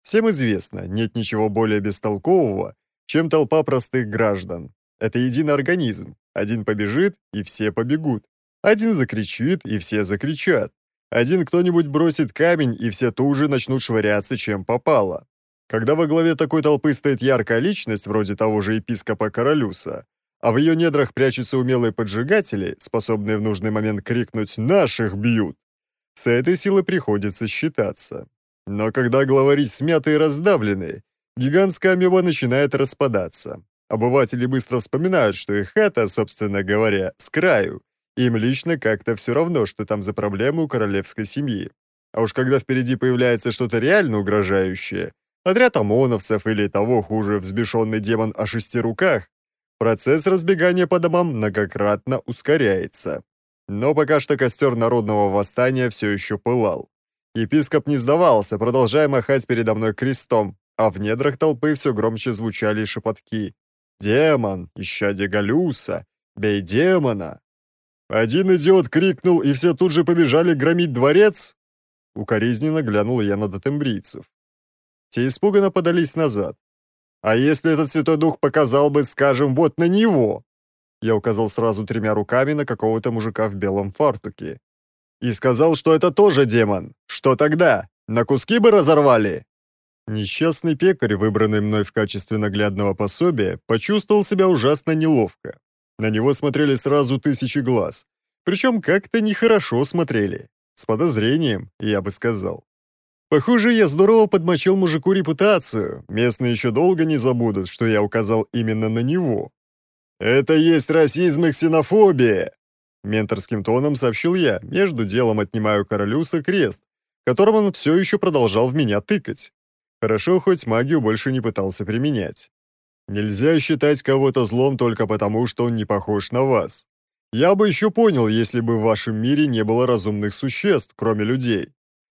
Всем известно, нет ничего более бестолкового, чем толпа простых граждан. Это единый организм. Один побежит, и все побегут. Один закричит, и все закричат. Один кто-нибудь бросит камень, и все тут же начнут швыряться, чем попало. Когда во главе такой толпы стоит яркая личность, вроде того же епископа Королюса, а в ее недрах прячутся умелые поджигатели, способные в нужный момент крикнуть «Наших бьют!», с этой силой приходится считаться. Но когда главари смяты и раздавлены, гигантская амеба начинает распадаться. Обыватели быстро вспоминают, что их это, собственно говоря, с краю. Им лично как-то все равно, что там за проблемы у королевской семьи. А уж когда впереди появляется что-то реально угрожающее, отряд ОМОНовцев или того хуже взбешенный демон о шести руках, процесс разбегания по домам многократно ускоряется. Но пока что костер народного восстания все еще пылал. Епископ не сдавался, продолжая махать передо мной крестом, а в недрах толпы все громче звучали шепотки. «Демон! Ищади Галюса! Бей демона!» Один идиот крикнул, и все тут же побежали громить дворец? Укоризненно глянул я на дотембрийцев. Те испуганно подались назад. А если этот святой дух показал бы, скажем, вот на него? Я указал сразу тремя руками на какого-то мужика в белом фартуке. И сказал, что это тоже демон. Что тогда? На куски бы разорвали? Несчастный пекарь, выбранный мной в качестве наглядного пособия, почувствовал себя ужасно неловко. На него смотрели сразу тысячи глаз. Причем как-то нехорошо смотрели. С подозрением, я бы сказал. Похоже, я здорово подмочил мужику репутацию. Местные еще долго не забудут, что я указал именно на него, «Это есть расизм и ксенофобия!» Менторским тоном сообщил я, между делом отнимаю королюса крест, которым он все еще продолжал в меня тыкать. Хорошо, хоть магию больше не пытался применять. Нельзя считать кого-то злом только потому, что он не похож на вас. Я бы еще понял, если бы в вашем мире не было разумных существ, кроме людей.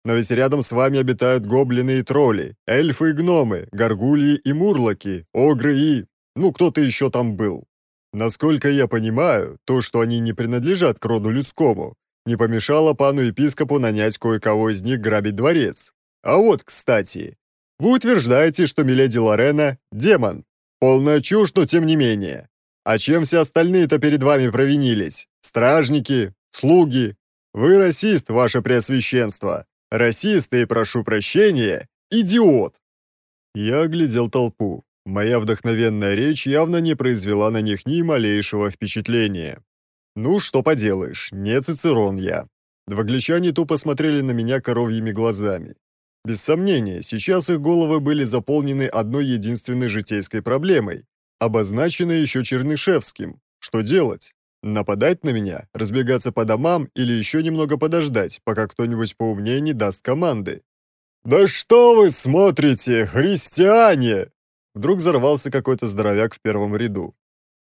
Но ведь рядом с вами обитают гоблины и тролли, эльфы и гномы, горгульи и мурлоки, огры и... Ну, кто-то еще там был. Насколько я понимаю, то, что они не принадлежат к роду людскому, не помешало пану-епископу нанять кое-кого из них грабить дворец. А вот, кстати, вы утверждаете, что миледи Лорена – демон. Полная чушь, но тем не менее. А чем все остальные-то перед вами провинились? Стражники? Слуги? Вы расист, ваше преосвященство. Расист и, прошу прощения, идиот. Я оглядел толпу. Моя вдохновенная речь явно не произвела на них ни малейшего впечатления. «Ну, что поделаешь, не цицерон я». Двогличане тупо смотрели на меня коровьими глазами. Без сомнения, сейчас их головы были заполнены одной единственной житейской проблемой, обозначенной еще Чернышевским. Что делать? Нападать на меня, разбегаться по домам или еще немного подождать, пока кто-нибудь поумнее не даст команды? «Да что вы смотрите, христиане!» Вдруг взорвался какой-то здоровяк в первом ряду.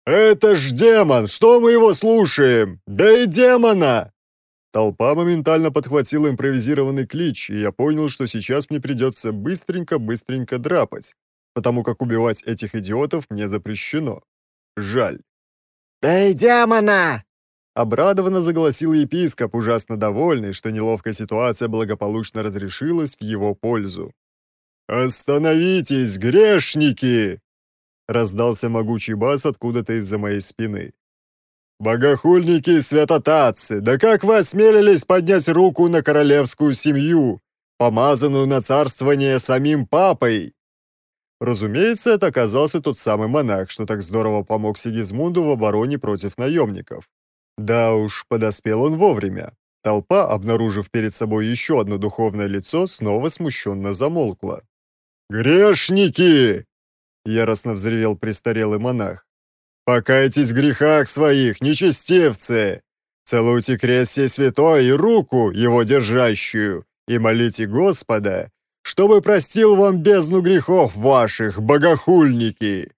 «Это ж демон! Что мы его слушаем? Да и демона!» Толпа моментально подхватила импровизированный клич, и я понял, что сейчас мне придется быстренько-быстренько драпать, потому как убивать этих идиотов мне запрещено. Жаль. Да и демона!» Обрадованно заголосил епископ, ужасно довольный, что неловкая ситуация благополучно разрешилась в его пользу. «Остановитесь, грешники!» — раздался могучий бас откуда-то из-за моей спины. «Богохульники и святотатцы, да как вы осмелились поднять руку на королевскую семью, помазанную на царствование самим папой?» Разумеется, это оказался тот самый монах, что так здорово помог Сигизмунду в обороне против наемников. Да уж, подоспел он вовремя. Толпа, обнаружив перед собой еще одно духовное лицо, снова смущенно замолкла. «Грешники!» — яростно взревел престарелый монах. «Покайтесь в грехах своих, нечестивцы! Целуйте крест святой и руку, его держащую, и молите Господа, чтобы простил вам бездну грехов ваших, богохульники!»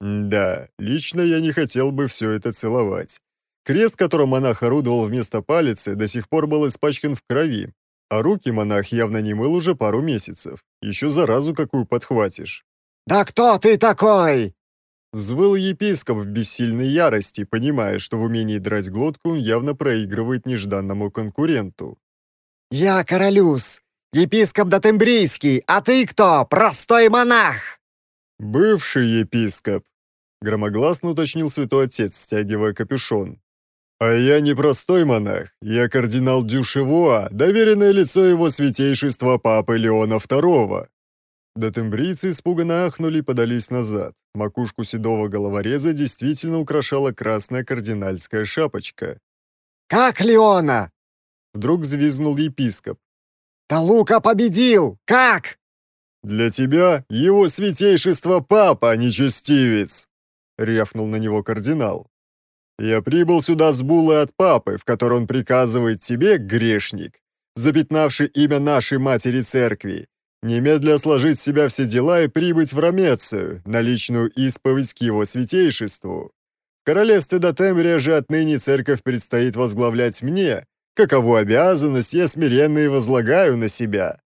Да, лично я не хотел бы все это целовать. Крест, которым монах орудовал вместо палицы, до сих пор был испачкан в крови, а руки монах явно не мыл уже пару месяцев. Еще заразу какую подхватишь. «Да кто ты такой?» Взвыл епископ в бессильной ярости, понимая, что в умении драть глотку он явно проигрывает нежданному конкуренту. «Я Королюс, епископ Датембрийский, а ты кто, простой монах?» «Бывший епископ», — громогласно уточнил святой отец, стягивая капюшон. «А я не простой монах, я кардинал Дюшевуа, доверенное лицо его святейшества Папы Леона II». Дотембрийцы испуганно ахнули и подались назад. Макушку седого головореза действительно украшала красная кардинальская шапочка. «Как Леона?» Вдруг звизнул епископ. «Талука победил! Как?» «Для тебя его святейшество Папа, а нечестивец!» рявкнул на него кардинал. Я прибыл сюда с булы от папы, в которой он приказывает тебе, грешник, запятнавший имя нашей матери церкви, немедля сложить с себя все дела и прибыть в Ромецию, на личную исповедь к его святейшеству. В королевстве Дотемрия же отныне церковь предстоит возглавлять мне, каковую обязанность я смиренно и возлагаю на себя.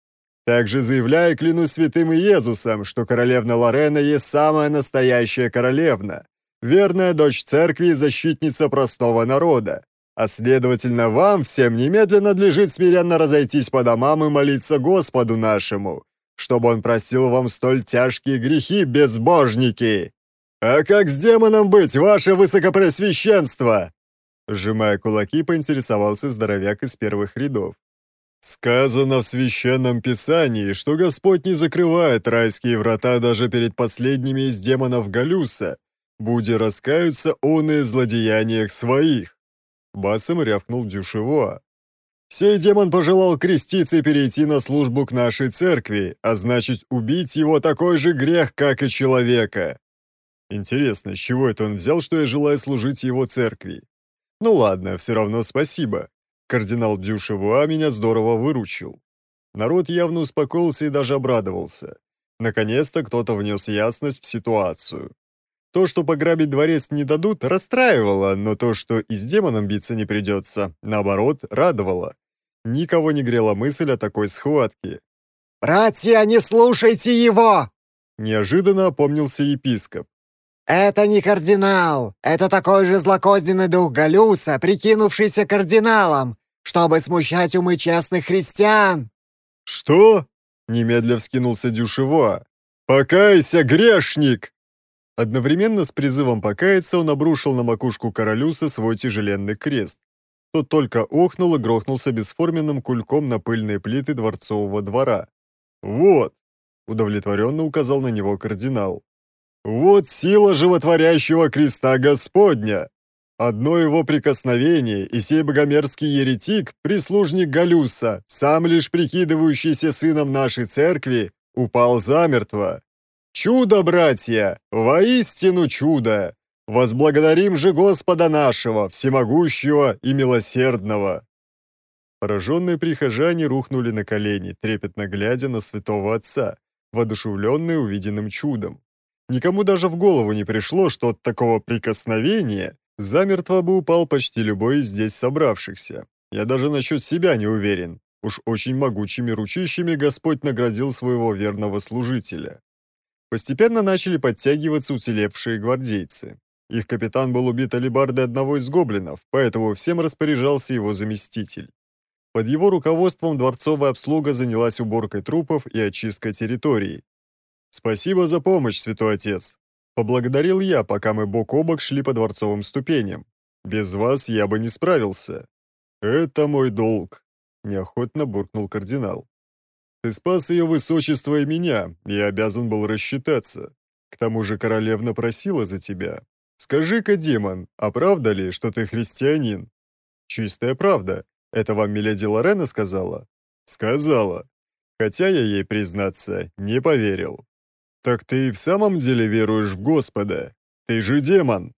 Также заявляю, клянусь святым Иисусом, что королевна Лорена есть самая настоящая королевна, верная дочь церкви и защитница простого народа. А следовательно, вам всем немедленно надлежит смиренно разойтись по домам и молиться Господу нашему, чтобы он простил вам столь тяжкие грехи, безбожники. А как с демоном быть, ваше высокопресвященство? Сжимая кулаки, поинтересовался здоровяк из первых рядов. Сказано в Священном Писании, что Господь не закрывает райские врата даже перед последними из демонов Галюса, буде раскаются он и в злодеяниях своих!» Басом рявкнул Дюшево. «Сей демон пожелал креститься и перейти на службу к нашей церкви, а значит, убить его такой же грех, как и человека!» «Интересно, с чего это он взял, что я желаю служить его церкви?» «Ну ладно, все равно спасибо. Кардинал Дюшевуа меня здорово выручил». Народ явно успокоился и даже обрадовался. Наконец-то кто-то внес ясность в ситуацию. То, что пограбить дворец не дадут, расстраивало, но то, что и с демоном биться не придется, наоборот, радовало. Никого не грела мысль о такой схватке. «Братья, не слушайте его!» Неожиданно опомнился епископ. «Это не кардинал! Это такой же злокозненный дух Галюса, прикинувшийся кардиналом, чтобы смущать умы честных христиан!» «Что?» — немедля вскинулся Дюшево. «Покайся, грешник!» Одновременно с призывом покаяться он обрушил на макушку королюса свой тяжеленный крест. Тот только охнул и грохнулся бесформенным кульком на пыльные плиты дворцового двора. «Вот!» – удовлетворенно указал на него кардинал. «Вот сила животворящего креста Господня! Одно его прикосновение, и сей богомерзкий еретик, прислужник Галюса, сам лишь прикидывающийся сыном нашей церкви, упал замертво, «Чудо, братья! Воистину чудо! Возблагодарим же Господа нашего, всемогущего и милосердного!» Пораженные прихожане рухнули на колени, трепетно глядя на святого отца, воодушевленные увиденным чудом. Никому даже в голову не пришло, что от такого прикосновения замертво бы упал почти любой из здесь собравшихся. Я даже насчет себя не уверен. Уж очень могучими ручищами Господь наградил своего верного служителя. Постепенно начали подтягиваться уцелевшие гвардейцы. Их капитан был убит алибардой одного из гоблинов, поэтому всем распоряжался его заместитель. Под его руководством дворцовая обслуга занялась уборкой трупов и очисткой территории. «Спасибо за помощь, святой отец!» Поблагодарил я, пока мы бок о бок шли по дворцовым ступеням. «Без вас я бы не справился!» «Это мой долг!» – неохотно буркнул кардинал. Ты спас ее высочество и меня, и обязан был рассчитаться. К тому же королевна просила за тебя. Скажи-ка, демон, а правда ли, что ты христианин? Чистая правда. Это вам миледи Лорена сказала? Сказала. Хотя я ей, признаться, не поверил. Так ты и в самом деле веруешь в Господа. Ты же демон.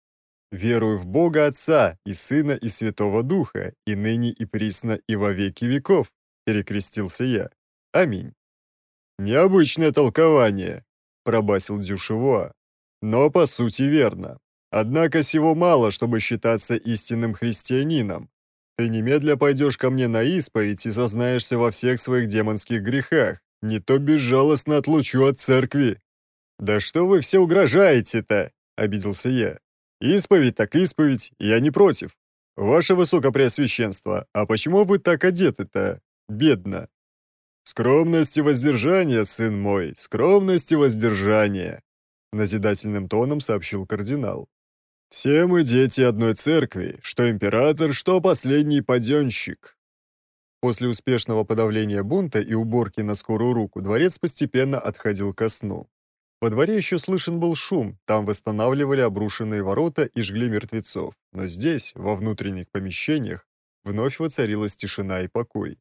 Верую в Бога Отца и Сына и Святого Духа, и ныне и присно и во веки веков, перекрестился я. Аминь. «Необычное толкование», — пробасил Дюшево. «Но по сути верно. Однако сего мало, чтобы считаться истинным христианином. Ты немедля пойдешь ко мне на исповедь и сознаешься во всех своих демонских грехах, не то безжалостно отлучу от церкви». «Да что вы все угрожаете-то?» — обиделся я. «Исповедь так исповедь, я не против. Ваше Высокопреосвященство, а почему вы так одеты-то? Бедно». «Скромность и воздержание, сын мой, скромность и воздержание», назидательным тоном сообщил кардинал. «Все мы дети одной церкви, что император, что последний паденщик». После успешного подавления бунта и уборки на скорую руку дворец постепенно отходил ко сну. Во дворе еще слышен был шум, там восстанавливали обрушенные ворота и жгли мертвецов, но здесь, во внутренних помещениях, вновь воцарилась тишина и покой.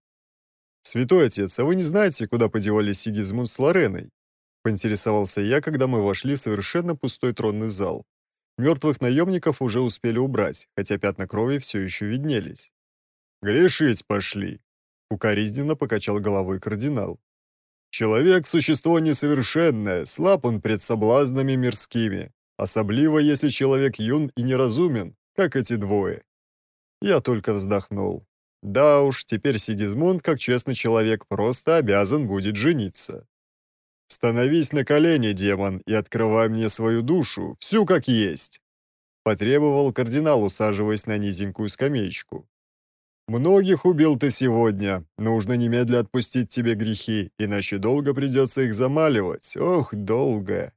«Святой отец, а вы не знаете, куда подевались Сигизмунд с Лореной?» Поинтересовался я, когда мы вошли в совершенно пустой тронный зал. Мертвых наемников уже успели убрать, хотя пятна крови все еще виднелись. «Грешить пошли!» — укоризненно покачал головой кардинал. «Человек — существо несовершенное, слаб он пред соблазнами мирскими, особливо если человек юн и неразумен, как эти двое». Я только вздохнул. Да уж, теперь Сигизмунд, как честный человек, просто обязан будет жениться. «Становись на колени, демон, и открывай мне свою душу, всю как есть!» Потребовал кардинал, усаживаясь на низенькую скамеечку. «Многих убил ты сегодня. Нужно немедля отпустить тебе грехи, иначе долго придется их замаливать. Ох, долго!»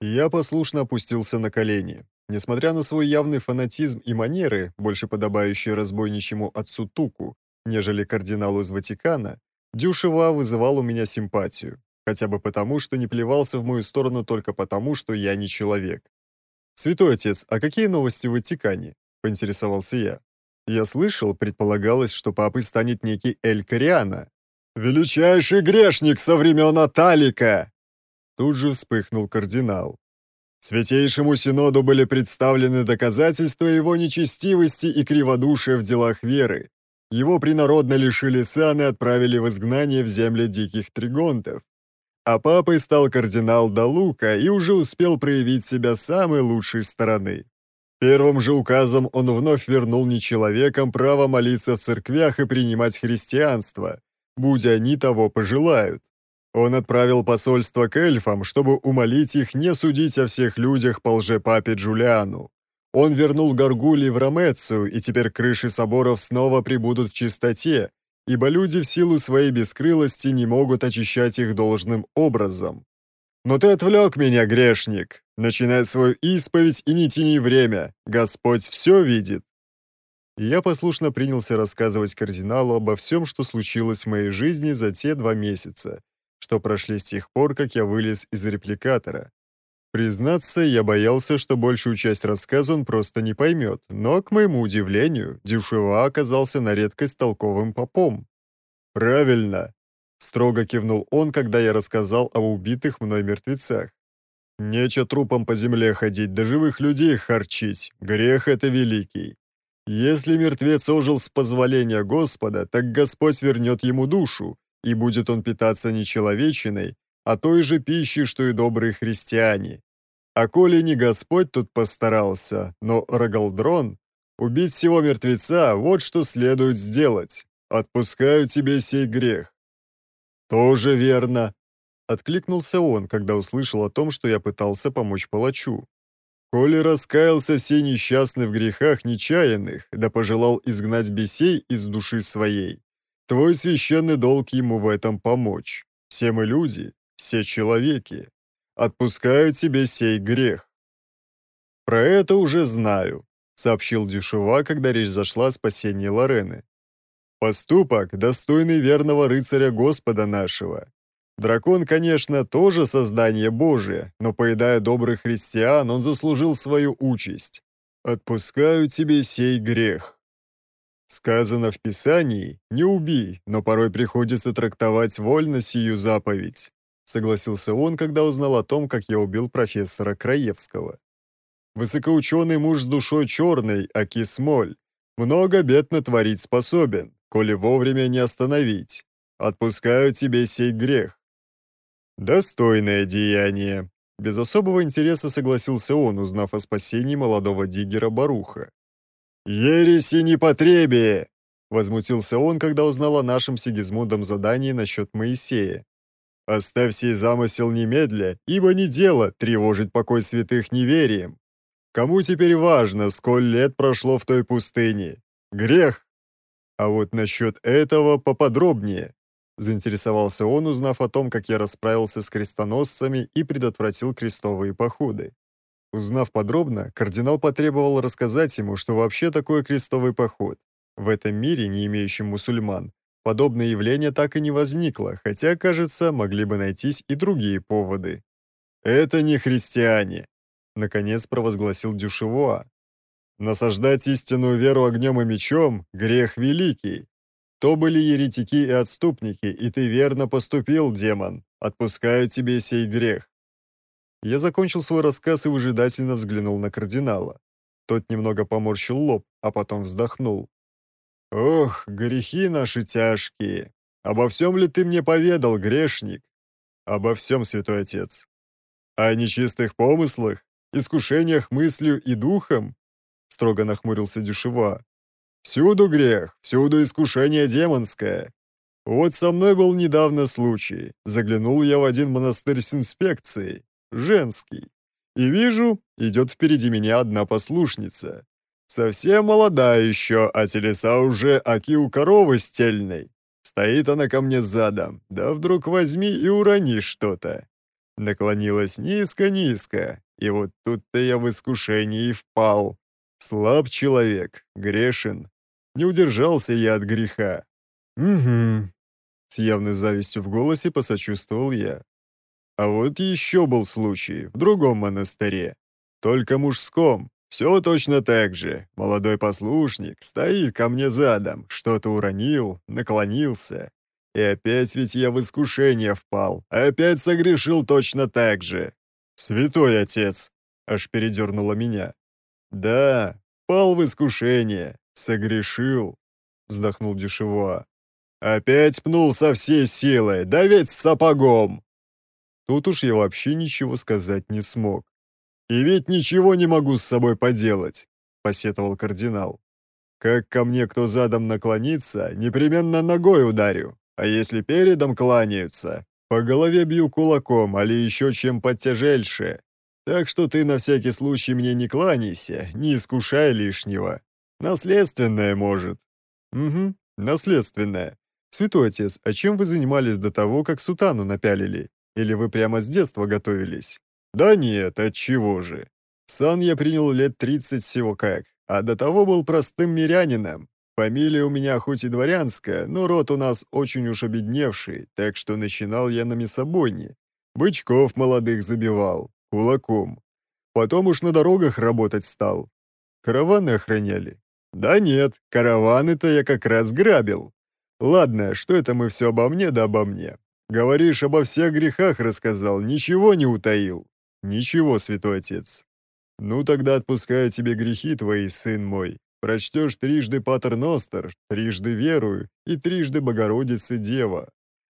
Я послушно опустился на колени. Несмотря на свой явный фанатизм и манеры, больше подобающие разбойничьему отцу Туку, нежели кардиналу из Ватикана, Дюшева вызывал у меня симпатию, хотя бы потому, что не плевался в мою сторону только потому, что я не человек. «Святой отец, а какие новости в Ватикане?» – поинтересовался я. Я слышал, предполагалось, что папой станет некий Эль Кориана. «Величайший грешник со времен Аталика!» Тут же вспыхнул кардинал, Святейшему Синоду были представлены доказательства его нечестивости и криводушия в делах веры. Его принародно лишили сан и отправили в изгнание в земли диких тригонтов. А папой стал кардинал Далука и уже успел проявить себя самой лучшей стороны. Первым же указом он вновь вернул нечеловекам право молиться в церквях и принимать христианство, будь они того пожелают. Он отправил посольство к эльфам, чтобы умолить их не судить о всех людях по лжепапе Джулиану. Он вернул горгули в Ромецию, и теперь крыши соборов снова прибудут в чистоте, ибо люди в силу своей бескрылости не могут очищать их должным образом. «Но ты отвлек меня, грешник! Начинай свою исповедь и не тяни время! Господь все видит!» И я послушно принялся рассказывать кардиналу обо всем, что случилось в моей жизни за те два месяца, что прошли с тех пор, как я вылез из репликатора. Признаться, я боялся, что большую часть рассказа он просто не поймет, но, к моему удивлению, Дюшева оказался на редкость толковым попом. «Правильно!» — строго кивнул он, когда я рассказал о убитых мной мертвецах. «Нече трупом по земле ходить, да живых людей харчить. Грех это великий. Если мертвец ожил с позволения Господа, так Господь вернет ему душу, и будет он питаться не человечиной, а той же пищей, что и добрые христиане. А коли не Господь тут постарался, но Рогалдрон, убить всего мертвеца, вот что следует сделать. Отпускаю тебе сей грех». «Тоже верно», — откликнулся он, когда услышал о том, что я пытался помочь палачу. «Коли раскаялся сей несчастный в грехах нечаянных, да пожелал изгнать бесей из души своей, Твой священный долг ему в этом помочь. Все мы люди, все человеки. Отпускаю тебе сей грех». «Про это уже знаю», — сообщил Дюшева, когда речь зашла о спасении Лорены. «Поступок, достойный верного рыцаря Господа нашего, Дракон, конечно, тоже создание Божие, но, поедая добрых христиан, он заслужил свою участь. Отпускаю тебе сей грех. Сказано в Писании «не убей», но порой приходится трактовать вольно сию заповедь. Согласился он, когда узнал о том, как я убил профессора Краевского. Высокоученый муж с душой черной, аки смоль. Много бед натворить способен, коли вовремя не остановить. Отпускаю тебе сей грех. Достойное деяние. Без особого интереса согласился он, узнав о спасении молодого диггера Баруха. «Ереси непотребие!» — возмутился он, когда узнал о нашем Сигизмундом задании насчет Моисея. «Оставь сей замысел немедля, ибо не дело тревожить покой святых неверием. Кому теперь важно, сколь лет прошло в той пустыне? Грех!» «А вот насчет этого поподробнее», — заинтересовался он, узнав о том, как я расправился с крестоносцами и предотвратил крестовые походы. Узнав подробно, кардинал потребовал рассказать ему, что вообще такое крестовый поход. В этом мире, не имеющем мусульман, подобное явление так и не возникло, хотя, кажется, могли бы найтись и другие поводы. «Это не христиане», — наконец провозгласил Дюшевуа. «Насаждать истинную веру огнем и мечом — грех великий. То были еретики и отступники, и ты верно поступил, демон. Отпускаю тебе сей грех. Я закончил свой рассказ и выжидательно взглянул на кардинала. Тот немного поморщил лоб, а потом вздохнул. «Ох, грехи наши тяжкие! Обо всем ли ты мне поведал, грешник?» «Обо всем, святой отец». «О нечистых помыслах, искушениях мыслью и духом?» строго нахмурился Дюшева. «Всюду грех, всюду искушение демонское. Вот со мной был недавно случай. Заглянул я в один монастырь с инспекцией женский. И вижу, идет впереди меня одна послушница. Совсем молодая еще, а телеса уже аки у коровы стельной. Стоит она ко мне задом, да вдруг возьми и урони что-то. Наклонилась низко-низко, и вот тут-то я в искушении впал. Слаб человек, грешен. Не удержался я от греха. «Угу», — с явной завистью в голосе посочувствовал я. А вот еще был случай в другом монастыре, только мужском. Все точно так же. Молодой послушник стоит ко мне задом, что-то уронил, наклонился. И опять ведь я в искушение впал, опять согрешил точно так же. «Святой отец!» — аж передернуло меня. «Да, пал в искушение, согрешил», — вздохнул Дешево. «Опять пнул со всей силы, да ведь с сапогом!» Тут уж я вообще ничего сказать не смог. «И ведь ничего не могу с собой поделать», — посетовал кардинал. «Как ко мне кто задом наклонится, непременно ногой ударю, а если передом кланяются, по голове бью кулаком, али еще чем подтяжельше. Так что ты на всякий случай мне не кланяйся, не искушай лишнего. Наследственное, может». «Угу, наследственное. Святой отец, а чем вы занимались до того, как сутану напялили?» Или вы прямо с детства готовились? Да нет, а чего же. Сан я принял лет 30 всего как, а до того был простым мирянином. Фамилия у меня хоть и дворянская, но род у нас очень уж обедневший, так что начинал я на мясобойне. Бычков молодых забивал, кулаком. Потом уж на дорогах работать стал. Караваны охраняли. Да нет, караваны-то я как раз грабил. Ладно, что это мы все обо мне да обо мне. Говоришь, обо всех грехах рассказал, ничего не утаил. Ничего, святой отец. Ну тогда отпускаю тебе грехи твои, сын мой. Прочтешь трижды Патер Ностер, трижды верую и трижды Богородицы Дева.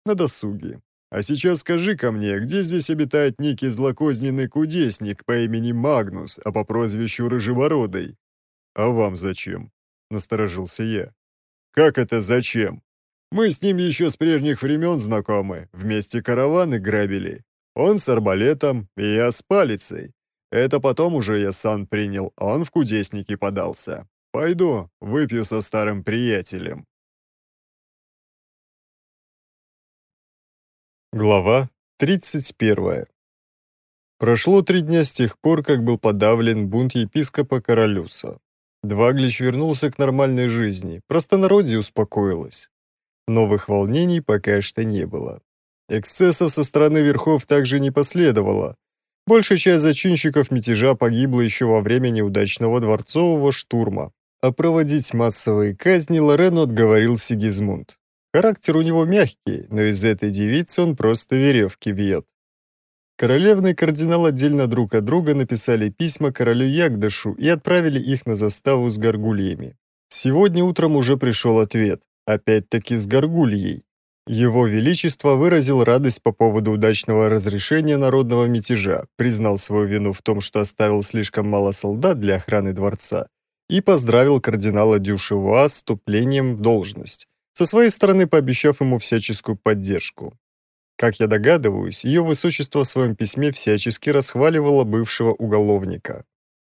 На досуге. А сейчас скажи ко мне, где здесь обитает некий злокозненный кудесник по имени Магнус, а по прозвищу Рыжевородый? А вам зачем? Насторожился я. Как это зачем? Мы с ним еще с прежних времен знакомы, вместе караваны грабили. Он с арбалетом, и я с палицей. Это потом уже я сан принял, а он в кудесники подался. Пойду, выпью со старым приятелем. Глава 31. Прошло три дня с тех пор, как был подавлен бунт епископа Королюса. Дваглич вернулся к нормальной жизни, простонародье успокоилось. Новых волнений пока что не было. Эксцессов со стороны верхов также не последовало. Большая часть зачинщиков мятежа погибла еще во время неудачного дворцового штурма. А проводить массовые казни Лорену отговорил Сигизмунд. Характер у него мягкий, но из этой девицы он просто веревки вьет. Королевный кардинал отдельно друг от друга написали письма королю Ягдашу и отправили их на заставу с горгульями. Сегодня утром уже пришел ответ опять-таки с горгульей. Его Величество выразил радость по поводу удачного разрешения народного мятежа, признал свою вину в том, что оставил слишком мало солдат для охраны дворца, и поздравил кардинала Дюшевуа с вступлением в должность, со своей стороны пообещав ему всяческую поддержку. Как я догадываюсь, ее высочество в своем письме всячески расхваливало бывшего уголовника.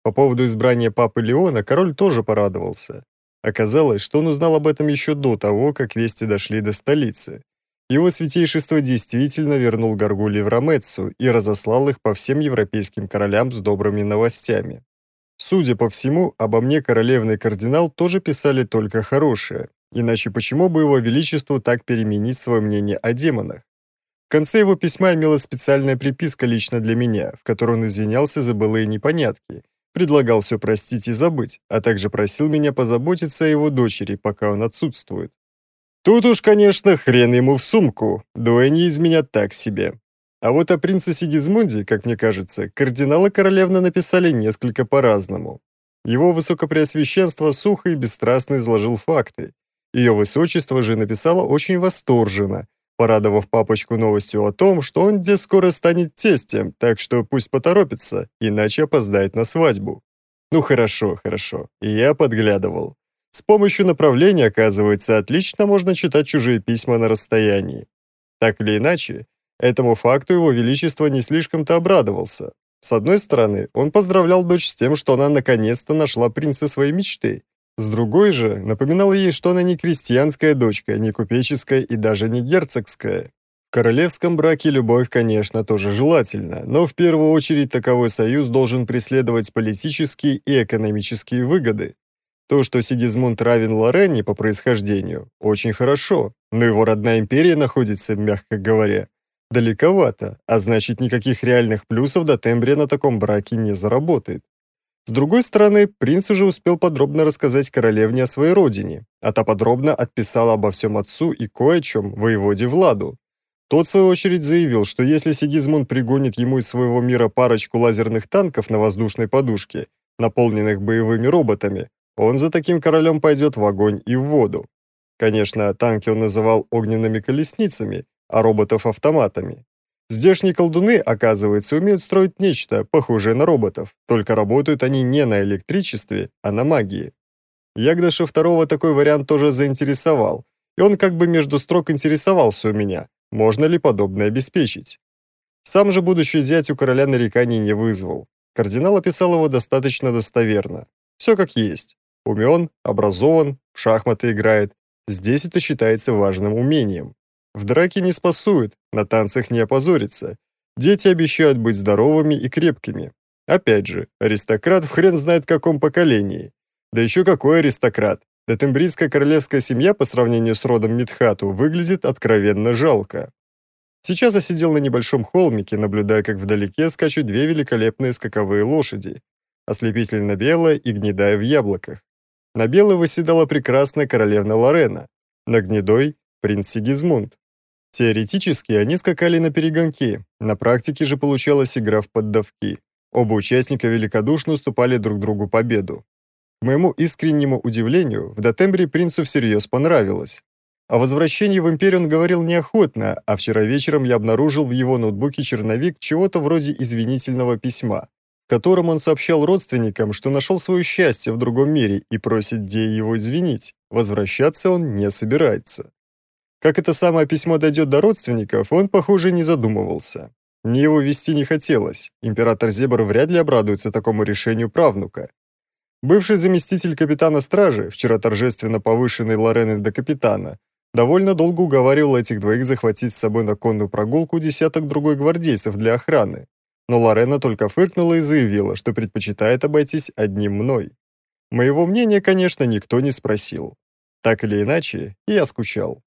По поводу избрания папы Леона король тоже порадовался. Оказалось, что он узнал об этом еще до того, как вести дошли до столицы. Его святейшество действительно вернул горгулей в Ромецу и разослал их по всем европейским королям с добрыми новостями. Судя по всему, обо мне королевный кардинал тоже писали только хорошее, иначе почему бы его величеству так переменить свое мнение о демонах? В конце его письма имела специальная приписка лично для меня, в которой он извинялся за былые непонятки – Предлагал все простить и забыть, а также просил меня позаботиться о его дочери, пока он отсутствует. Тут уж, конечно, хрен ему в сумку, дуэнни из меня так себе. А вот о принцессе Гизмунде, как мне кажется, кардинала королевна написали несколько по-разному. Его высокопреосвященство сухо и бесстрастно изложил факты. Ее высочество же написало очень восторженно, порадовав папочку новостью о том, что он где скоро станет тестем, так что пусть поторопится, иначе опоздает на свадьбу. Ну хорошо, хорошо, я подглядывал. С помощью направления, оказывается, отлично можно читать чужие письма на расстоянии. Так или иначе, этому факту его величество не слишком-то обрадовался. С одной стороны, он поздравлял дочь с тем, что она наконец-то нашла принца своей мечты, с другой же, напоминал ей, что она не крестьянская дочка, не купеческая и даже не герцогская. В королевском браке любовь, конечно, тоже желательна, но в первую очередь таковой союз должен преследовать политические и экономические выгоды. То, что Сигизмунд равен Лорене по происхождению, очень хорошо, но его родная империя находится, мягко говоря, далековато, а значит никаких реальных плюсов до тембре на таком браке не заработает. С другой стороны, принц уже успел подробно рассказать королевне о своей родине, а та подробно отписала обо всем отцу и кое о чем воеводе Владу. Тот, в свою очередь, заявил, что если Сигизмунд пригонит ему из своего мира парочку лазерных танков на воздушной подушке, наполненных боевыми роботами, он за таким королем пойдет в огонь и в воду. Конечно, танки он называл огненными колесницами, а роботов – автоматами. Здешние колдуны, оказывается, умеют строить нечто, похожее на роботов, только работают они не на электричестве, а на магии. Ягдаша второго такой вариант тоже заинтересовал, и он как бы между строк интересовался у меня, можно ли подобное обеспечить. Сам же будущий зять у короля нареканий не вызвал. Кардинал описал его достаточно достоверно. Все как есть. Умен, образован, в шахматы играет. Здесь это считается важным умением. В драке не спасуют, на танцах не опозорится. Дети обещают быть здоровыми и крепкими. Опять же, аристократ в хрен знает каком поколении. Да еще какой аристократ. Да Детембрийская королевская семья по сравнению с родом Мидхату выглядит откровенно жалко. Сейчас я сидел на небольшом холмике, наблюдая, как вдалеке скачут две великолепные скаковые лошади, ослепительно белая и гнедая в яблоках. На белой выседала прекрасная королевна Лорена, на гнедой – принц Сигизмунд. Теоретически они скакали на перегонки, на практике же получалась игра в поддавки. Оба участника великодушно уступали друг другу победу. К моему искреннему удивлению, в Дотембре принцу всерьез понравилось. О возвращении в Империю он говорил неохотно, а вчера вечером я обнаружил в его ноутбуке черновик чего-то вроде извинительного письма, в котором он сообщал родственникам, что нашел свое счастье в другом мире и просит Дея его извинить. Возвращаться он не собирается. Как это самое письмо дойдет до родственников, он, похоже, не задумывался. Ни его вести не хотелось, император Зебр вряд ли обрадуется такому решению правнука. Бывший заместитель капитана стражи, вчера торжественно повышенный Лореной до капитана, довольно долго уговаривал этих двоих захватить с собой на конную прогулку десяток другой гвардейцев для охраны. Но Лорена только фыркнула и заявила, что предпочитает обойтись одним мной. Моего мнения, конечно, никто не спросил. Так или иначе, я скучал.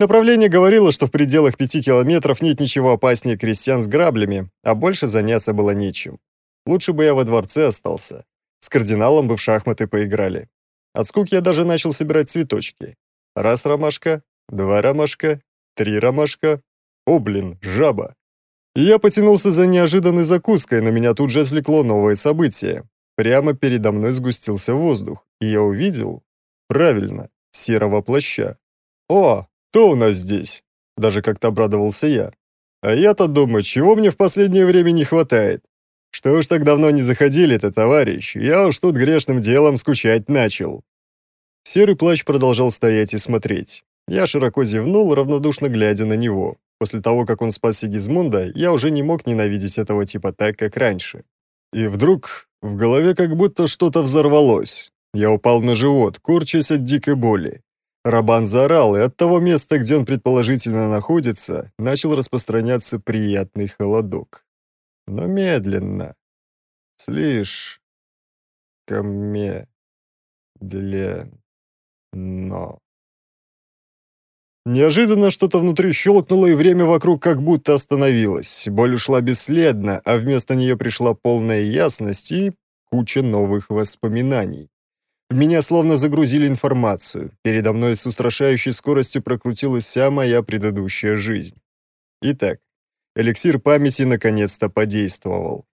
Направление говорило, что в пределах пяти километров нет ничего опаснее крестьян с граблями, а больше заняться было нечем. Лучше бы я во дворце остался. С кардиналом бы в шахматы поиграли. От скуки я даже начал собирать цветочки. Раз ромашка, два ромашка, три ромашка. О, блин, жаба. И я потянулся за неожиданной закуской, но меня тут же отвлекло новое событие. Прямо передо мной сгустился воздух, и я увидел... Правильно, серого плаща. О, кто у нас здесь?» Даже как-то обрадовался я. «А я-то думаю, чего мне в последнее время не хватает? Что уж так давно не заходили-то, товарищ? Я уж тут грешным делом скучать начал». Серый плащ продолжал стоять и смотреть. Я широко зевнул, равнодушно глядя на него. После того, как он спас Сигизмунда, я уже не мог ненавидеть этого типа так, как раньше. И вдруг в голове как будто что-то взорвалось. Я упал на живот, корчась от дикой боли. Рабан заорал, и от того места, где он предположительно находится, начал распространяться приятный холодок. Но медленно. Слишком медленно. Неожиданно что-то внутри щелкнуло, и время вокруг как будто остановилось. Боль ушла бесследно, а вместо нее пришла полная ясность и куча новых воспоминаний. В меня словно загрузили информацию. Передо мной с устрашающей скоростью прокрутилась вся моя предыдущая жизнь. Итак, эликсир памяти наконец-то подействовал.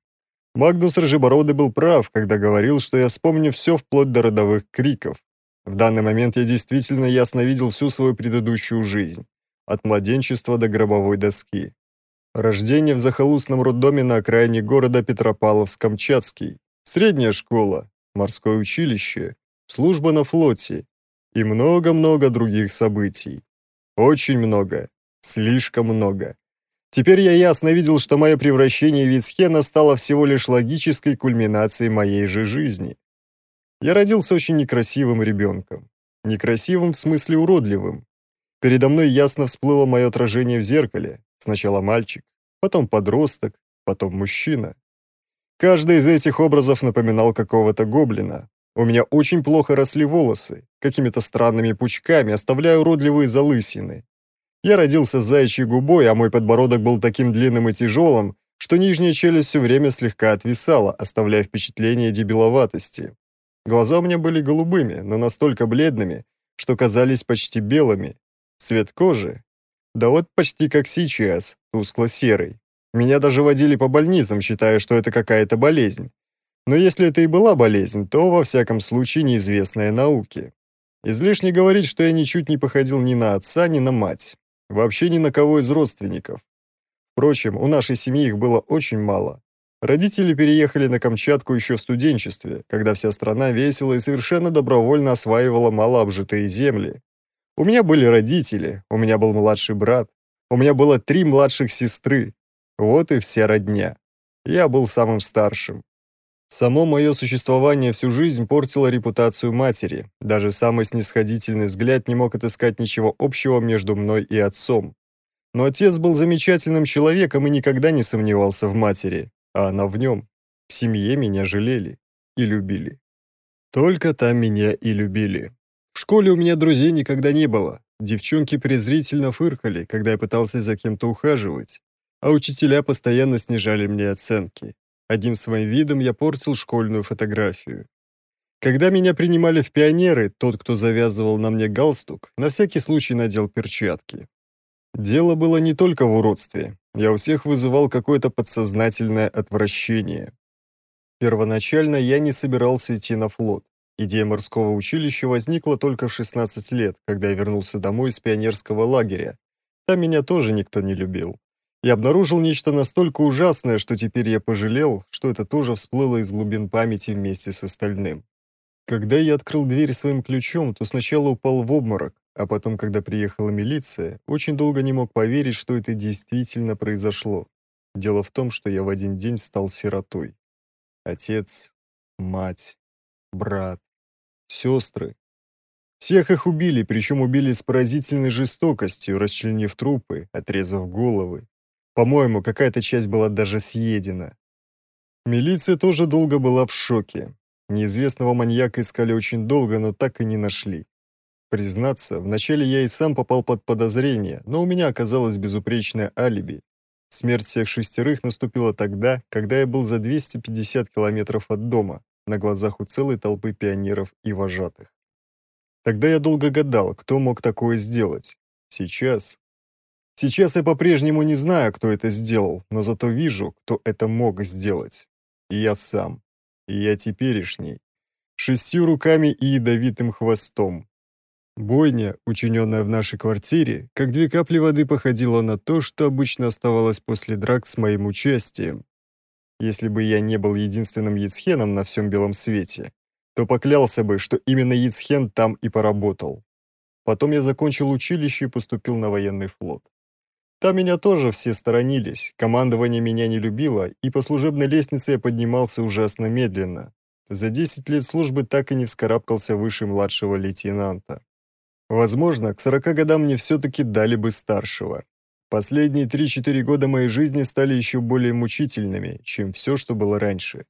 Магнус Рыжебородый был прав, когда говорил, что я вспомню все вплоть до родовых криков. В данный момент я действительно ясно видел всю свою предыдущую жизнь. От младенчества до гробовой доски. Рождение в захолустном роддоме на окраине города Петропавловск-Камчатский. Средняя школа, морское училище, служба на флоте и много-много других событий. Очень много. Слишком много. Теперь я ясно видел, что мое превращение в Ицхена стало всего лишь логической кульминацией моей же жизни. Я родился очень некрасивым ребенком. Некрасивым в смысле уродливым. Передо мной ясно всплыло мое отражение в зеркале. Сначала мальчик, потом подросток, потом мужчина. Каждый из этих образов напоминал какого-то гоблина, у меня очень плохо росли волосы, какими-то странными пучками, оставляя уродливые залысины. Я родился с заячьей губой, а мой подбородок был таким длинным и тяжелым, что нижняя челюсть все время слегка отвисала, оставляя впечатление дебиловатости. Глаза у меня были голубыми, но настолько бледными, что казались почти белыми. Цвет кожи? Да вот почти как сейчас, тускло-серый. Меня даже водили по больницам, считая, что это какая-то болезнь. Но если это и была болезнь, то, во всяком случае, неизвестная науке. Излишне говорить, что я ничуть не походил ни на отца, ни на мать. Вообще ни на кого из родственников. Впрочем, у нашей семьи их было очень мало. Родители переехали на Камчатку еще в студенчестве, когда вся страна весело и совершенно добровольно осваивала малообжитые земли. У меня были родители, у меня был младший брат, у меня было три младших сестры. Вот и вся родня. Я был самым старшим. Само мое существование всю жизнь портило репутацию матери. Даже самый снисходительный взгляд не мог отыскать ничего общего между мной и отцом. Но отец был замечательным человеком и никогда не сомневался в матери, а она в нем. В семье меня жалели и любили. Только там меня и любили. В школе у меня друзей никогда не было. Девчонки презрительно фыркали, когда я пытался за кем-то ухаживать, а учителя постоянно снижали мне оценки. Одним своим видом я портил школьную фотографию. Когда меня принимали в пионеры, тот, кто завязывал на мне галстук, на всякий случай надел перчатки. Дело было не только в уродстве. Я у всех вызывал какое-то подсознательное отвращение. Первоначально я не собирался идти на флот. Идея морского училища возникла только в 16 лет, когда я вернулся домой из пионерского лагеря. Там меня тоже никто не любил. Я обнаружил нечто настолько ужасное, что теперь я пожалел, что это тоже всплыло из глубин памяти вместе с остальным. Когда я открыл дверь своим ключом, то сначала упал в обморок, а потом, когда приехала милиция, очень долго не мог поверить, что это действительно произошло. Дело в том, что я в один день стал сиротой. Отец, мать, брат, сестры. Всех их убили, причем убили с поразительной жестокостью, расчленив трупы, отрезав головы, по-моему, какая-то часть была даже съедена. Милиция тоже долго была в шоке. Неизвестного маньяка искали очень долго, но так и не нашли. Признаться, вначале я и сам попал под подозрение, но у меня оказалось безупречное алиби. Смерть всех шестерых наступила тогда, когда я был за 250 километров от дома, на глазах у целой толпы пионеров и вожатых. Тогда я долго гадал, кто мог такое сделать. Сейчас, Сейчас я по-прежнему не знаю, кто это сделал, но зато вижу, кто это мог сделать. И я сам. И я теперешний. Шестью руками и ядовитым хвостом. Бойня, учиненная в нашей квартире, как две капли воды походила на то, что обычно оставалось после драк с моим участием. Если бы я не был единственным яцхеном на всем белом свете, то поклялся бы, что именно яцхен там и поработал. Потом я закончил училище и поступил на военный флот. Там меня тоже все сторонились, командование меня не любило, и по служебной лестнице я поднимался ужасно медленно. За 10 лет службы так и не вскарабкался выше младшего лейтенанта. Возможно, к 40 годам мне все-таки дали бы старшего. Последние 3-4 года моей жизни стали еще более мучительными, чем все, что было раньше.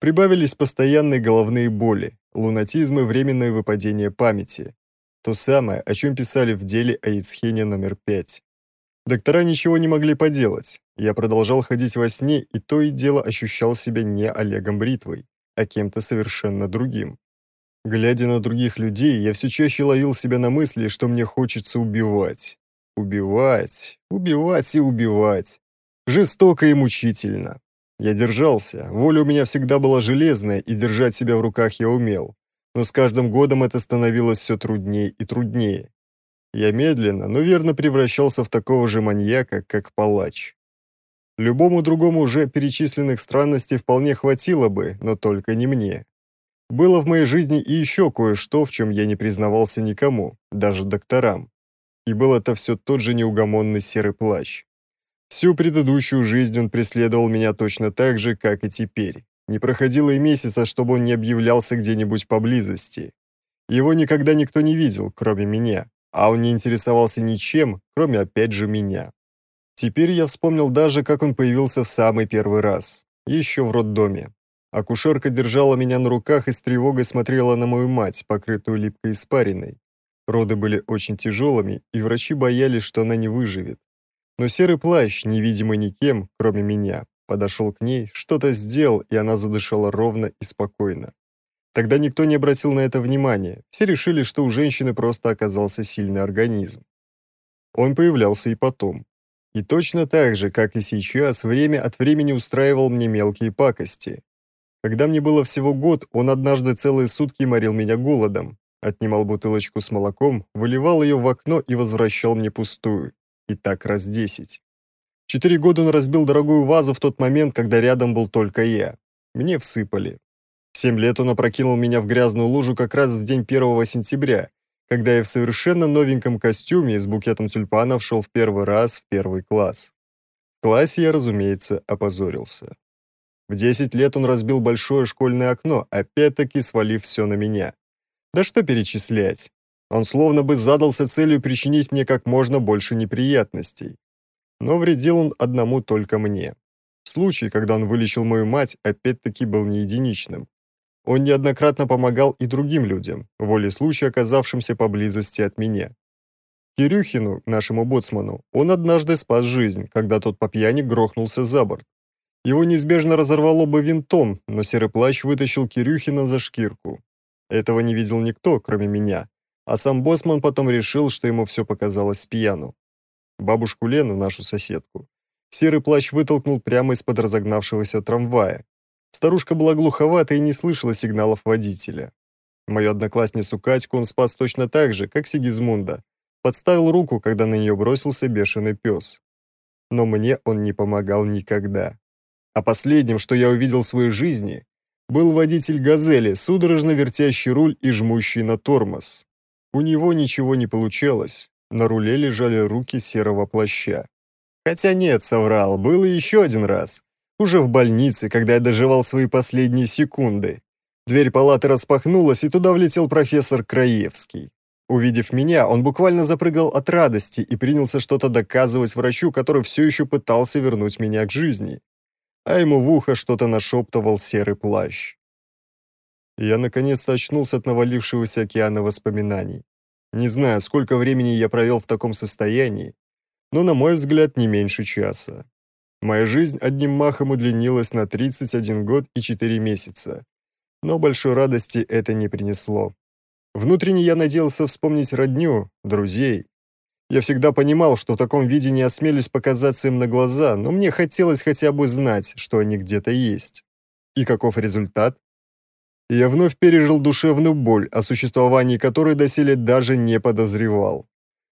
Прибавились постоянные головные боли, лунатизм и временное выпадение памяти. То самое, о чем писали в деле о Ицхене номер 5. Доктора ничего не могли поделать. Я продолжал ходить во сне и то и дело ощущал себя не Олегом Бритвой, а кем-то совершенно другим. Глядя на других людей, я все чаще ловил себя на мысли, что мне хочется убивать. Убивать, убивать и убивать. Жестоко и мучительно. Я держался, воля у меня всегда была железная, и держать себя в руках я умел. Но с каждым годом это становилось все труднее и труднее. Я медленно, но верно превращался в такого же маньяка, как палач. Любому другому уже перечисленных странностей вполне хватило бы, но только не мне. Было в моей жизни и еще кое-что, в чем я не признавался никому, даже докторам. И был это все тот же неугомонный серый плащ. Всю предыдущую жизнь он преследовал меня точно так же, как и теперь. Не проходило и месяца, чтобы он не объявлялся где-нибудь поблизости. Его никогда никто не видел, кроме меня а он не интересовался ничем, кроме опять же меня. Теперь я вспомнил даже, как он появился в самый первый раз, еще в роддоме. Акушерка держала меня на руках и с тревогой смотрела на мою мать, покрытую липкой испариной. Роды были очень тяжелыми, и врачи боялись, что она не выживет. Но серый плащ, невидимый никем, кроме меня, подошел к ней, что-то сделал, и она задышала ровно и спокойно. Тогда никто не обратил на это внимания, все решили, что у женщины просто оказался сильный организм. Он появлялся и потом. И точно так же, как и сейчас, время от времени устраивал мне мелкие пакости. Когда мне было всего год, он однажды целые сутки морил меня голодом, отнимал бутылочку с молоком, выливал ее в окно и возвращал мне пустую. И так раз десять. Четыре года он разбил дорогую вазу в тот момент, когда рядом был только я. Мне всыпали. Семь лет он опрокинул меня в грязную лужу как раз в день 1 сентября, когда я в совершенно новеньком костюме и с букетом тюльпанов шел в первый раз в первый класс. В классе я, разумеется, опозорился. В 10 лет он разбил большое школьное окно, опять-таки свалив все на меня. Да что перечислять. Он словно бы задался целью причинить мне как можно больше неприятностей. Но вредил он одному только мне. Случай, когда он вылечил мою мать, опять-таки был не единичным. Он неоднократно помогал и другим людям, волей случая оказавшимся поблизости от меня. Кирюхину, нашему боцману, он однажды спас жизнь, когда тот по пьяни грохнулся за борт. Его неизбежно разорвало бы винтом, но серый плащ вытащил Кирюхина за шкирку. Этого не видел никто, кроме меня, а сам боссман потом решил, что ему все показалось пьяну. Бабушку Лену, нашу соседку, серый плащ вытолкнул прямо из-под разогнавшегося трамвая, Старушка была глуховата и не слышала сигналов водителя. Мою одноклассницу Катьку он спас точно так же, как Сигизмунда. Подставил руку, когда на нее бросился бешеный пес. Но мне он не помогал никогда. А последним, что я увидел в своей жизни, был водитель «Газели», судорожно вертящий руль и жмущий на тормоз. У него ничего не получалось, на руле лежали руки серого плаща. Хотя нет, соврал, было еще один раз. Уже в больнице, когда я доживал свои последние секунды. Дверь палаты распахнулась, и туда влетел профессор Краевский. Увидев меня, он буквально запрыгал от радости и принялся что-то доказывать врачу, который все еще пытался вернуть меня к жизни. А ему в ухо что-то нашептывал серый плащ. Я наконец-то очнулся от навалившегося океана воспоминаний. Не знаю, сколько времени я провел в таком состоянии, но, на мой взгляд, не меньше часа. Моя жизнь одним махом удлинилась на 31 год и 4 месяца. Но большой радости это не принесло. Внутренне я надеялся вспомнить родню, друзей. Я всегда понимал, что в таком виде не осмелюсь показаться им на глаза, но мне хотелось хотя бы знать, что они где-то есть. И каков результат? Я вновь пережил душевную боль, о существовании которой доселе даже не подозревал.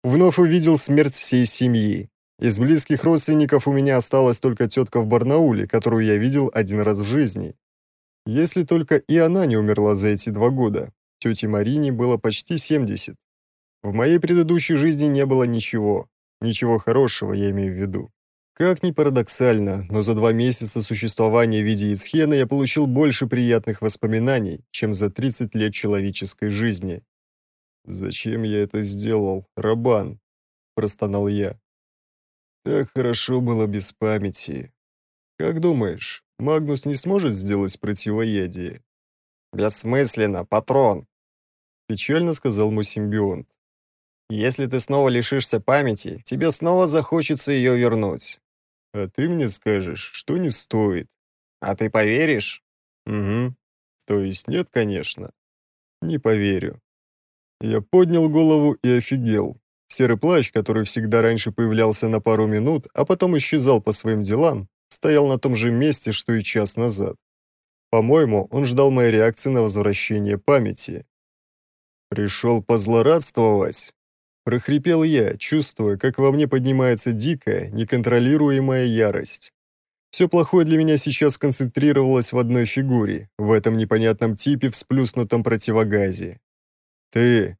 Вновь увидел смерть всей семьи, из близких родственников у меня осталась только тетка в Барнауле, которую я видел один раз в жизни. Если только и она не умерла за эти два года. Тете Марине было почти 70. В моей предыдущей жизни не было ничего. Ничего хорошего, я имею в виду. Как ни парадоксально, но за два месяца существования в виде Ицхена я получил больше приятных воспоминаний, чем за 30 лет человеческой жизни. «Зачем я это сделал, Рабан?» – простонал я. Так хорошо было без памяти. Как думаешь, Магнус не сможет сделать противоядие? Бессмысленно, патрон. Печально сказал мой симбионт. Если ты снова лишишься памяти, тебе снова захочется ее вернуть. А ты мне скажешь, что не стоит. А ты поверишь? Угу. То есть нет, конечно. Не поверю. Я поднял голову и офигел. Серый плащ, который всегда раньше появлялся на пару минут, а потом исчезал по своим делам, стоял на том же месте, что и час назад. По-моему, он ждал моей реакции на возвращение памяти. «Пришел позлорадствовать!» Прохрипел я, чувствуя, как во мне поднимается дикая, неконтролируемая ярость. Все плохое для меня сейчас концентрировалось в одной фигуре, в этом непонятном типе в сплюснутом противогазе. «Ты...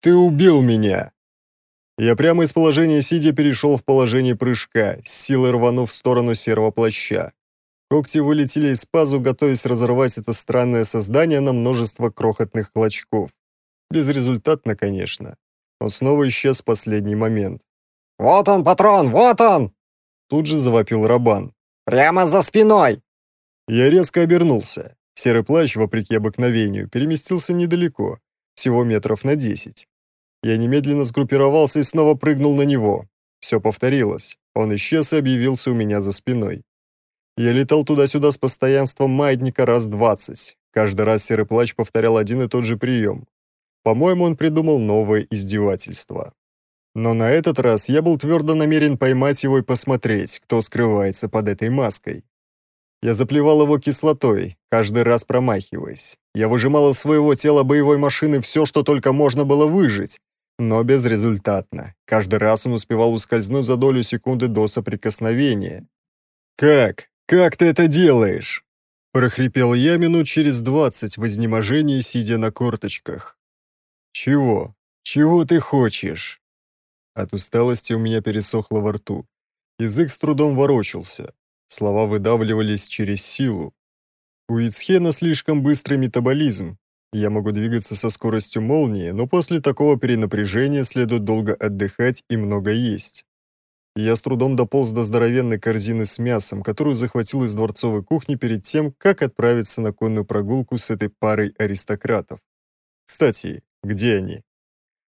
ты убил меня!» Я прямо из положения сидя перешел в положение прыжка, с силой рванув в сторону серого плаща. Когти вылетели из пазу, готовясь разорвать это странное создание на множество крохотных клочков. Безрезультатно, конечно. Он снова исчез в последний момент. «Вот он, патрон, вот он!» Тут же завопил Рабан. «Прямо за спиной!» Я резко обернулся. Серый плащ, вопреки обыкновению, переместился недалеко, всего метров на десять. Я немедленно сгруппировался и снова прыгнул на него. Все повторилось. Он исчез и объявился у меня за спиной. Я летал туда-сюда с постоянством маятника раз двадцать. Каждый раз Серый Плач повторял один и тот же прием. По-моему, он придумал новое издевательство. Но на этот раз я был твердо намерен поймать его и посмотреть, кто скрывается под этой маской. Я заплевал его кислотой, каждый раз промахиваясь. Я выжимал из своего тела боевой машины все, что только можно было выжить, но безрезультатно. Каждый раз он успевал ускользнуть за долю секунды до соприкосновения. «Как? Как ты это делаешь?» прохрипел я минут через двадцать в изнеможении, сидя на корточках. «Чего? Чего ты хочешь?» От усталости у меня пересохло во рту. Язык с трудом ворочался. Слова выдавливались через силу. У Ицхена слишком быстрый метаболизм, я могу двигаться со скоростью молнии, но после такого перенапряжения следует долго отдыхать и много есть. Я с трудом дополз до здоровенной корзины с мясом, которую захватил из дворцовой кухни перед тем, как отправиться на конную прогулку с этой парой аристократов. Кстати, где они?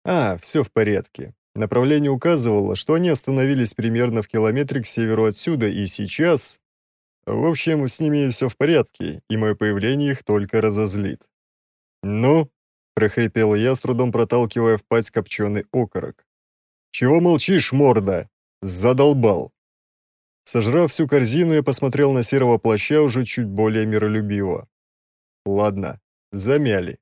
А, все в порядке. Направление указывало, что они остановились примерно в километре к северу отсюда, и сейчас... В общем, с ними все в порядке, и мое появление их только разозлит. «Ну?» — прохрипел я, с трудом проталкивая в пасть копченый окорок. «Чего молчишь, морда? Задолбал!» Сожрав всю корзину, я посмотрел на серого плаща уже чуть более миролюбиво. «Ладно, замяли».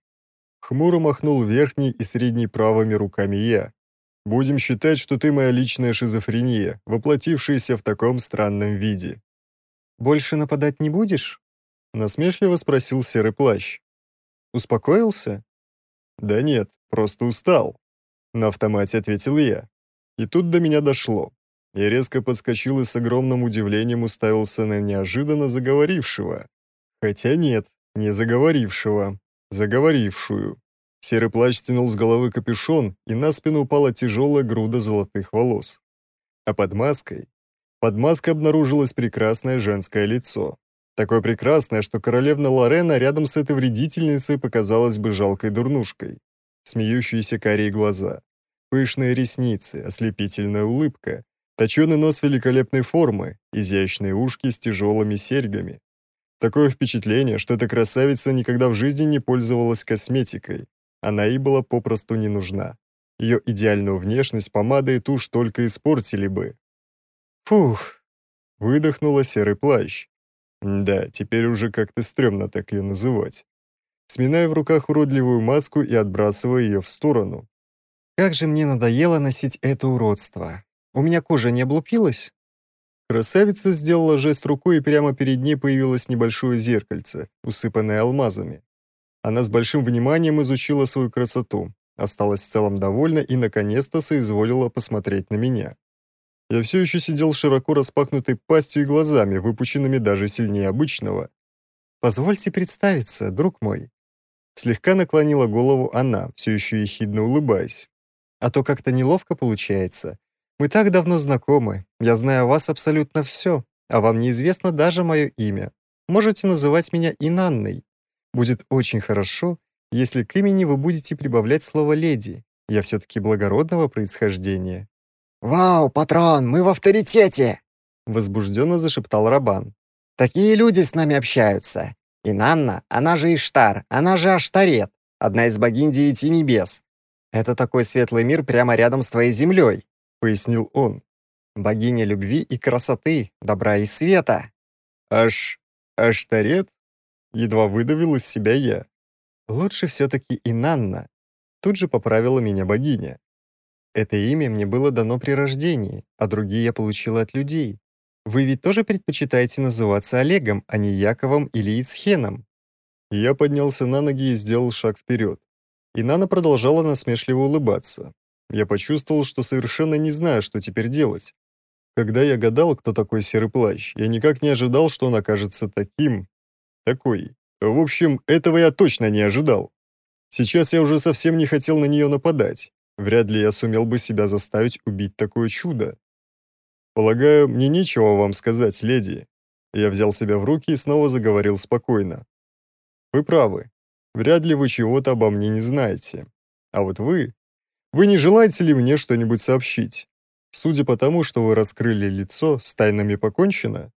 Хмуро махнул верхней и средней правыми руками я. «Будем считать, что ты моя личная шизофрения, воплотившаяся в таком странном виде». «Больше нападать не будешь?» Насмешливо спросил серый плащ. Успокоился? Да нет, просто устал. На автомате ответил я. И тут до меня дошло. Я резко подскочил и с огромным удивлением уставился на неожиданно заговорившего. Хотя нет, не заговорившего, заговорившую. Серый плащ стянул с головы капюшон, и на спину упала тяжелая груда золотых волос. А под маской... Под маской обнаружилось прекрасное женское лицо. Такое прекрасное, что королевна Лорена рядом с этой вредительницей показалась бы жалкой дурнушкой. Смеющиеся карие глаза, пышные ресницы, ослепительная улыбка, точеный нос великолепной формы, изящные ушки с тяжелыми серьгами. Такое впечатление, что эта красавица никогда в жизни не пользовалась косметикой. Она ей была попросту не нужна. Ее идеальную внешность помада и тушь только испортили бы. Фух! Выдохнула серый плащ. Да, теперь уже как-то стрёмно так ее называть. Сминая в руках уродливую маску и отбрасываю ее в сторону. Как же мне надоело носить это уродство. У меня кожа не облупилась? Красавица сделала жест рукой, и прямо перед ней появилось небольшое зеркальце, усыпанное алмазами. Она с большим вниманием изучила свою красоту, осталась в целом довольна и наконец-то соизволила посмотреть на меня. Я все еще сидел широко распахнутой пастью и глазами, выпученными даже сильнее обычного. «Позвольте представиться, друг мой». Слегка наклонила голову она, все еще ехидно улыбаясь. «А то как-то неловко получается. Мы так давно знакомы, я знаю о вас абсолютно все, а вам неизвестно даже мое имя. Можете называть меня Инанной. Будет очень хорошо, если к имени вы будете прибавлять слово «леди». Я все-таки благородного происхождения, «Вау, патрон, мы в авторитете!» Возбужденно зашептал Рабан. «Такие люди с нами общаются. И Нанна, она же Иштар, она же Аштарет, одна из богинь девяти небес. Это такой светлый мир прямо рядом с твоей землей», — пояснил он. «Богиня любви и красоты, добра и света». «Аш... Аштарет?» — едва выдавил из себя я. «Лучше все-таки и Нанна». Тут же поправила меня богиня. Это имя мне было дано при рождении, а другие я получила от людей. Вы ведь тоже предпочитаете называться Олегом, а не Яковом или Ицхеном». Я поднялся на ноги и сделал шаг вперед. Инана продолжала насмешливо улыбаться. Я почувствовал, что совершенно не знаю, что теперь делать. Когда я гадал, кто такой Серый Плащ, я никак не ожидал, что он окажется таким. Такой. В общем, этого я точно не ожидал. Сейчас я уже совсем не хотел на нее нападать. Вряд ли я сумел бы себя заставить убить такое чудо. Полагаю, мне нечего вам сказать, леди. Я взял себя в руки и снова заговорил спокойно. Вы правы. Вряд ли вы чего-то обо мне не знаете. А вот вы... Вы не желаете ли мне что-нибудь сообщить? Судя по тому, что вы раскрыли лицо, с тайнами покончено.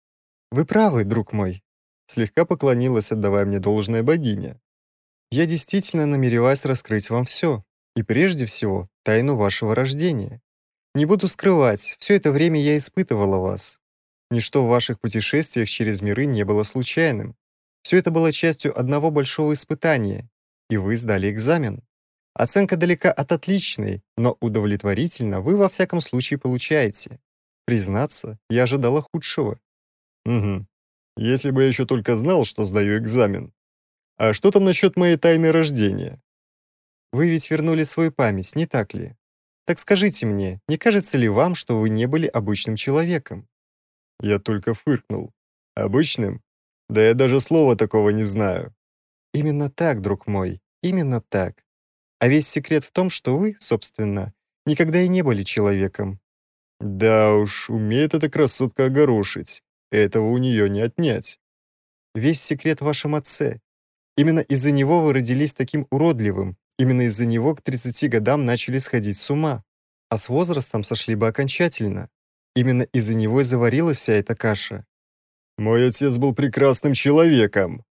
Вы правы, друг мой. Слегка поклонилась, отдавая мне должное богиня. Я действительно намереваюсь раскрыть вам все, и прежде всего, тайну вашего рождения. Не буду скрывать, все это время я испытывала вас. Ничто в ваших путешествиях через миры не было случайным. Все это было частью одного большого испытания, и вы сдали экзамен. Оценка далека от отличной, но удовлетворительно вы во всяком случае получаете. Признаться, я ожидала худшего. Угу. Если бы я еще только знал, что сдаю экзамен. А что там насчет моей тайны рождения? Вы ведь вернули свою память, не так ли? Так скажите мне, не кажется ли вам, что вы не были обычным человеком?» Я только фыркнул. «Обычным? Да я даже слова такого не знаю». «Именно так, друг мой, именно так. А весь секрет в том, что вы, собственно, никогда и не были человеком». «Да уж, умеет эта красотка огорошить. Этого у нее не отнять». «Весь секрет в вашем отце. Именно из-за него вы родились таким уродливым, Именно из-за него к 30 годам начали сходить с ума, а с возрастом сошли бы окончательно. Именно из-за него и заварилась вся эта каша. «Мой отец был прекрасным человеком!»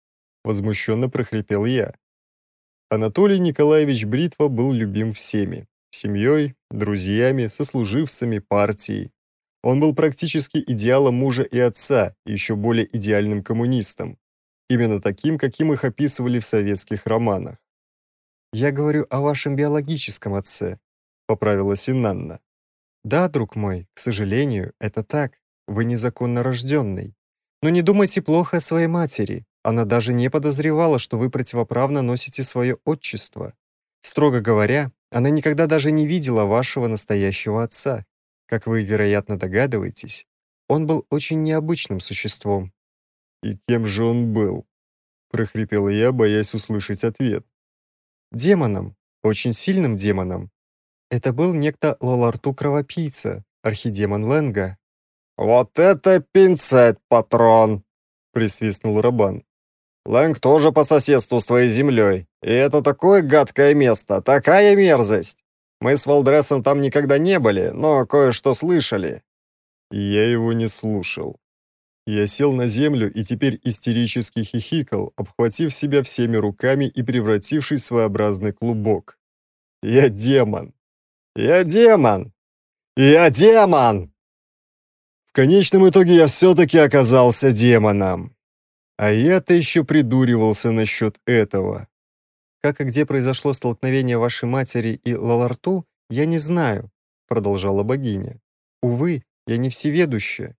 Возмущенно прохрипел я. Анатолий Николаевич Бритва был любим всеми. Семьей, друзьями, сослуживцами, партией. Он был практически идеалом мужа и отца, и еще более идеальным коммунистом. Именно таким, каким их описывали в советских романах. Я говорю о вашем биологическом отце», — поправила Синанна. «Да, друг мой, к сожалению, это так. Вы незаконно рожденный. Но не думайте плохо о своей матери. Она даже не подозревала, что вы противоправно носите свое отчество. Строго говоря, она никогда даже не видела вашего настоящего отца. Как вы, вероятно, догадываетесь, он был очень необычным существом». «И кем же он был?» – прохрипела я, боясь услышать ответ демоном, очень сильным демоном. Это был некто Лоларту Кровопийца, архидемон Ленга. «Вот это пинцет, патрон!» — присвистнул Рабан. «Лэнг тоже по соседству с твоей землей. И это такое гадкое место, такая мерзость! Мы с Валдресом там никогда не были, но кое-что слышали». «Я его не слушал», я сел на землю и теперь истерически хихикал, обхватив себя всеми руками и превративший в своеобразный клубок. «Я демон! Я демон! Я демон!» В конечном итоге я все-таки оказался демоном. А я-то еще придуривался насчет этого. «Как и где произошло столкновение вашей матери и Лаларту, я не знаю», продолжала богиня. «Увы, я не всеведущая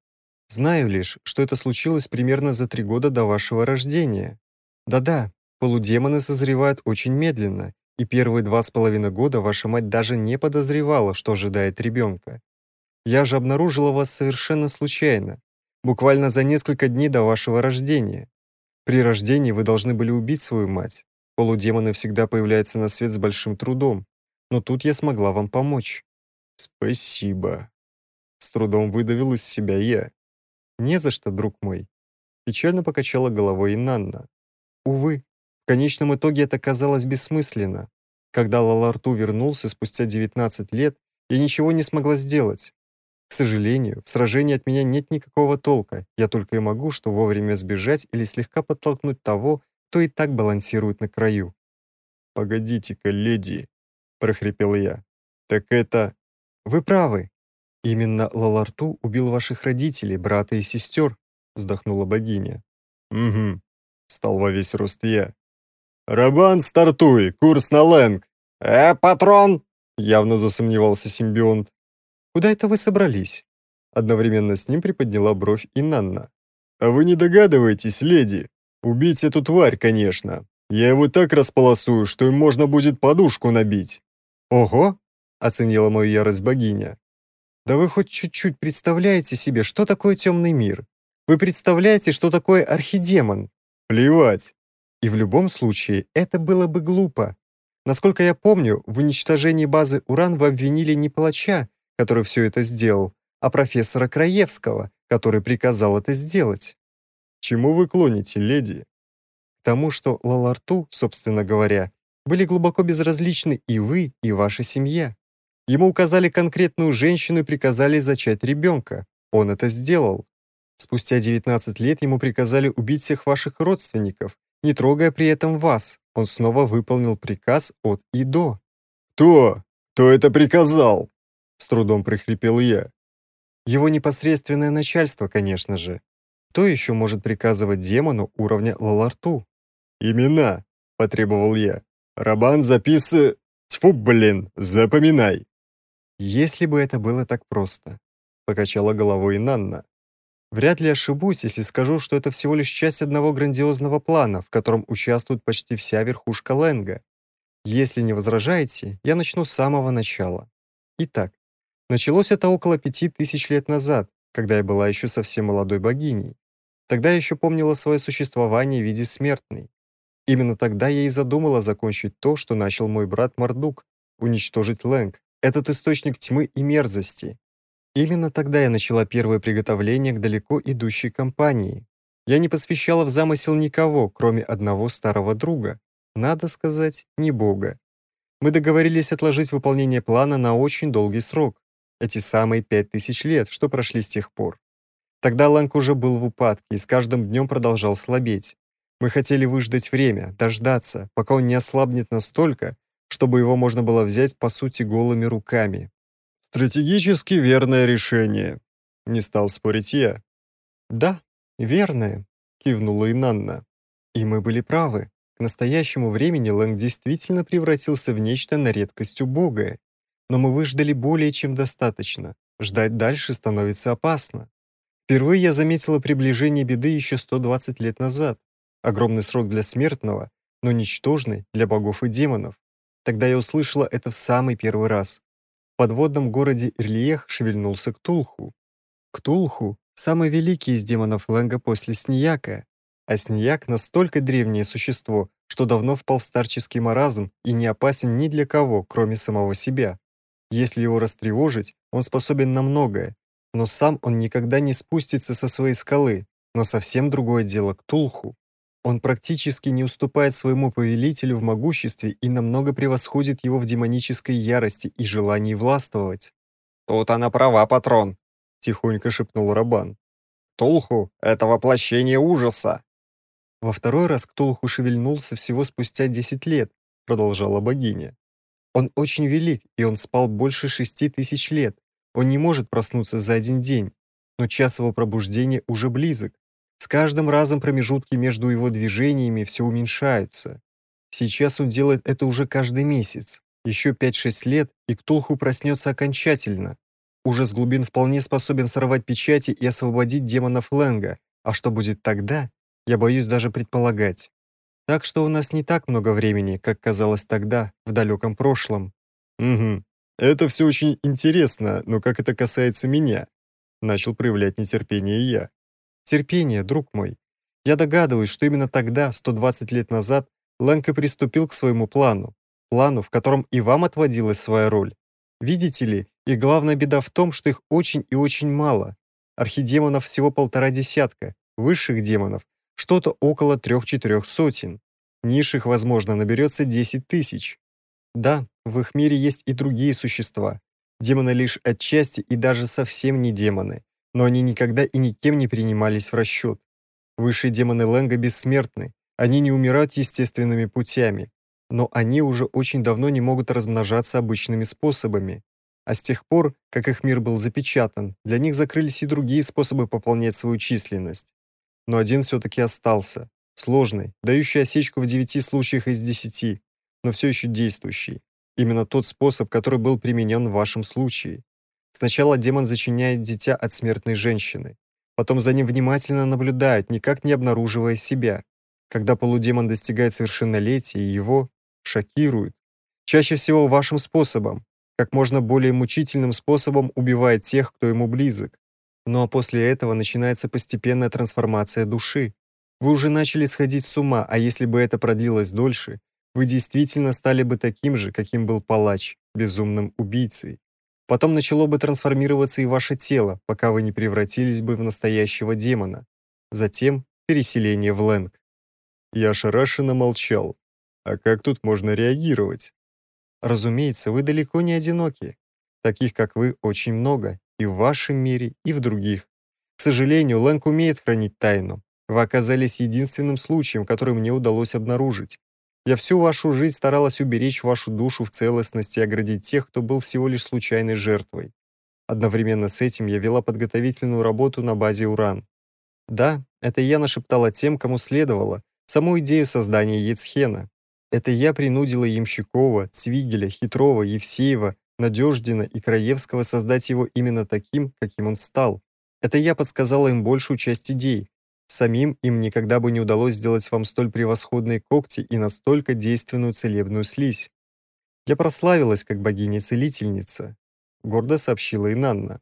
Знаю лишь, что это случилось примерно за три года до вашего рождения. Да-да, полудемоны созревают очень медленно, и первые два с половиной года ваша мать даже не подозревала, что ожидает ребенка. Я же обнаружила вас совершенно случайно, буквально за несколько дней до вашего рождения. При рождении вы должны были убить свою мать. Полудемоны всегда появляются на свет с большим трудом, но тут я смогла вам помочь». «Спасибо», — с трудом выдавил из себя я. «Не за что, друг мой», — печально покачала головой Инанна. Увы, в конечном итоге это казалось бессмысленно. Когда Лаларту вернулся спустя 19 лет, я ничего не смогла сделать. К сожалению, в сражении от меня нет никакого толка, я только и могу, что вовремя сбежать или слегка подтолкнуть того, кто и так балансирует на краю. «Погодите-ка, леди!» – прохрипел я. «Так это...» «Вы правы!» «Именно Лаларту убил ваших родителей, брата и сестер», — вздохнула богиня. «Угу», — стал во весь рост я. «Рабан, стартуй! Курс на Лэнг!» «Э, патрон!» — явно засомневался симбионт. «Куда это вы собрались?» Одновременно с ним приподняла бровь и Нанна. «А вы не догадываетесь, леди? Убить эту тварь, конечно. Я его так располосую, что им можно будет подушку набить». «Ого!» — оценила мою ярость богиня. Да вы хоть чуть-чуть представляете себе, что такое темный мир? Вы представляете, что такое архидемон? Плевать. И в любом случае, это было бы глупо. Насколько я помню, в уничтожении базы «Уран» вы обвинили не палача, который все это сделал, а профессора Краевского, который приказал это сделать. Чему вы клоните, леди? К тому, что Лаларту, собственно говоря, были глубоко безразличны и вы, и ваша семья. Ему указали конкретную женщину и приказали зачать ребенка. Он это сделал. Спустя 19 лет ему приказали убить всех ваших родственников, не трогая при этом вас. Он снова выполнил приказ от и до. «Кто? Кто это приказал?» С трудом прихрипел я. Его непосредственное начальство, конечно же. Кто еще может приказывать демону уровня Лаларту? «Имена!» – потребовал я. «Рабан, записы...» Тьфу, блин, запоминай. «Если бы это было так просто», — покачала головой Нанна. «Вряд ли ошибусь, если скажу, что это всего лишь часть одного грандиозного плана, в котором участвует почти вся верхушка Ленга. Если не возражаете, я начну с самого начала. Итак, началось это около пяти тысяч лет назад, когда я была еще совсем молодой богиней. Тогда я еще помнила свое существование в виде смертной. Именно тогда я и задумала закончить то, что начал мой брат Мардук, уничтожить Лэнг, этот источник тьмы и мерзости. Именно тогда я начала первое приготовление к далеко идущей кампании. Я не посвящала в замысел никого, кроме одного старого друга. Надо сказать, не бога. Мы договорились отложить выполнение плана на очень долгий срок. Эти самые пять тысяч лет, что прошли с тех пор. Тогда Ланг уже был в упадке и с каждым днем продолжал слабеть. Мы хотели выждать время, дождаться, пока он не ослабнет настолько, чтобы его можно было взять, по сути, голыми руками. «Стратегически верное решение», — не стал спорить я. «Да, верное», — кивнула Инанна. «И мы были правы. К настоящему времени Лэнг действительно превратился в нечто на редкость убогое. Но мы выждали более чем достаточно. Ждать дальше становится опасно. Впервые я заметила приближение беды еще 120 лет назад. Огромный срок для смертного, но ничтожный для богов и демонов. Тогда я услышала это в самый первый раз. В подводном городе Ирлиех шевельнулся Ктулху. Ктулху — самый великий из демонов Лэнга после Снияка. А Снияк — настолько древнее существо, что давно впал в старческий маразм и не опасен ни для кого, кроме самого себя. Если его растревожить, он способен на многое, но сам он никогда не спустится со своей скалы, но совсем другое дело к Тулху. Он практически не уступает своему повелителю в могуществе и намного превосходит его в демонической ярости и желании властвовать. «Тут она права, патрон», — тихонько шепнул Рабан. «Тулху — это воплощение ужаса». Во второй раз Ктулху шевельнулся всего спустя 10 лет, продолжала богиня. Он очень велик, и он спал больше шести тысяч лет. Он не может проснуться за один день, но час его пробуждения уже близок. С каждым разом промежутки между его движениями все уменьшаются. Сейчас он делает это уже каждый месяц. Еще 5-6 лет, и Ктулху проснется окончательно. Уже с глубин вполне способен сорвать печати и освободить демона Фленга. А что будет тогда, я боюсь даже предполагать. Так что у нас не так много времени, как казалось тогда, в далеком прошлом. Угу. Это все очень интересно, но как это касается меня? Начал проявлять нетерпение я. Терпение, друг мой. Я догадываюсь, что именно тогда, 120 лет назад, Лэнг и приступил к своему плану. Плану, в котором и вам отводилась своя роль. Видите ли, и главная беда в том, что их очень и очень мало. Архидемонов всего полтора десятка, высших демонов – что-то около трех-четырех сотен. Низших, возможно, наберется 10 тысяч. Да, в их мире есть и другие существа. Демоны лишь отчасти и даже совсем не демоны но они никогда и никем не принимались в расчет. Высшие демоны Лэнга бессмертны, они не умирают естественными путями, но они уже очень давно не могут размножаться обычными способами. А с тех пор, как их мир был запечатан, для них закрылись и другие способы пополнять свою численность. Но один все-таки остался. Сложный, дающий осечку в 9 случаях из 10, но все еще действующий. Именно тот способ, который был применен в вашем случае. Сначала демон зачиняет дитя от смертной женщины. Потом за ним внимательно наблюдает, никак не обнаруживая себя. Когда полудемон достигает совершеннолетия, его шокируют. Чаще всего вашим способом, как можно более мучительным способом убивает тех, кто ему близок. Ну а после этого начинается постепенная трансформация души. Вы уже начали сходить с ума, а если бы это продлилось дольше, вы действительно стали бы таким же, каким был палач, безумным убийцей. Потом начало бы трансформироваться и ваше тело, пока вы не превратились бы в настоящего демона. Затем переселение в Лэнг. Я ошарашенно молчал. А как тут можно реагировать? Разумеется, вы далеко не одиноки. Таких, как вы, очень много, и в вашем мире, и в других. К сожалению, Лэнг умеет хранить тайну. Вы оказались единственным случаем, который мне удалось обнаружить. Я всю вашу жизнь старалась уберечь вашу душу в целостности и оградить тех, кто был всего лишь случайной жертвой. Одновременно с этим я вела подготовительную работу на базе «Уран». Да, это я нашептала тем, кому следовало, саму идею создания Ецхена, Это я принудила Ямщикова, Цвигеля, Хитрова, Евсеева, Надеждина и Краевского создать его именно таким, каким он стал. Это я подсказала им большую часть идей, Самим им никогда бы не удалось сделать вам столь превосходные когти и настолько действенную целебную слизь. Я прославилась как богиня-целительница», — гордо сообщила Инанна.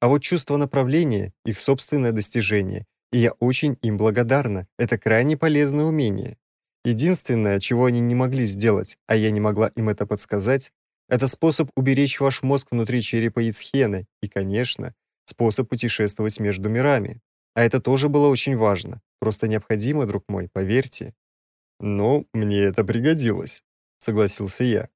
«А вот чувство направления — их собственное достижение, и я очень им благодарна. Это крайне полезное умение. Единственное, чего они не могли сделать, а я не могла им это подсказать, это способ уберечь ваш мозг внутри черепа Ицхены и, конечно, способ путешествовать между мирами. А это тоже было очень важно. Просто необходимо, друг мой, поверьте. Но мне это пригодилось, согласился я.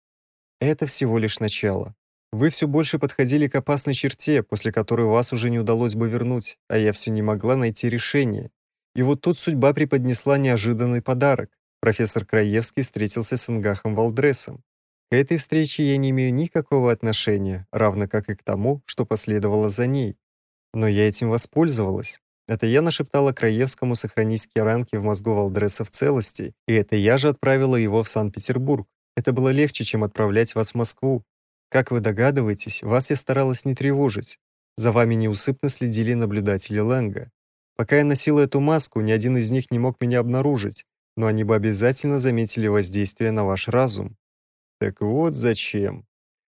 Это всего лишь начало. Вы все больше подходили к опасной черте, после которой вас уже не удалось бы вернуть, а я все не могла найти решение. И вот тут судьба преподнесла неожиданный подарок. Профессор Краевский встретился с Ингахом Валдресом. К этой встрече я не имею никакого отношения, равно как и к тому, что последовало за ней. Но я этим воспользовалась. Это я нашептала Краевскому сохранить керанки в мозгу Валдреса в целости, и это я же отправила его в Санкт-Петербург. Это было легче, чем отправлять вас в Москву. Как вы догадываетесь, вас я старалась не тревожить. За вами неусыпно следили наблюдатели Лэнга. Пока я носила эту маску, ни один из них не мог меня обнаружить, но они бы обязательно заметили воздействие на ваш разум. Так вот зачем.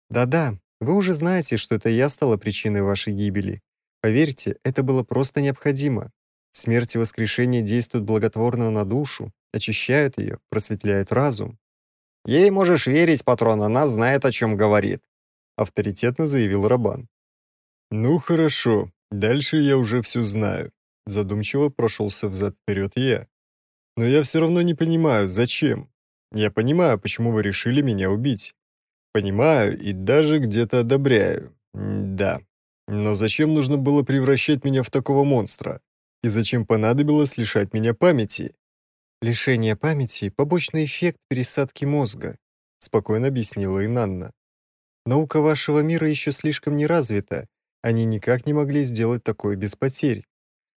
Да-да, вы уже знаете, что это я стала причиной вашей гибели. Поверьте, это было просто необходимо. Смерть и воскрешение действуют благотворно на душу, очищают ее, просветляют разум. «Ей можешь верить, патрон, она знает, о чем говорит», — авторитетно заявил Рабан. «Ну хорошо, дальше я уже все знаю», — задумчиво прошелся взад-вперед я. «Но я все равно не понимаю, зачем. Я понимаю, почему вы решили меня убить. Понимаю и даже где-то одобряю. М да, но зачем нужно было превращать меня в такого монстра? И зачем понадобилось лишать меня памяти? Лишение памяти – побочный эффект пересадки мозга, спокойно объяснила Инанна. Наука вашего мира еще слишком не развита, они никак не могли сделать такое без потерь.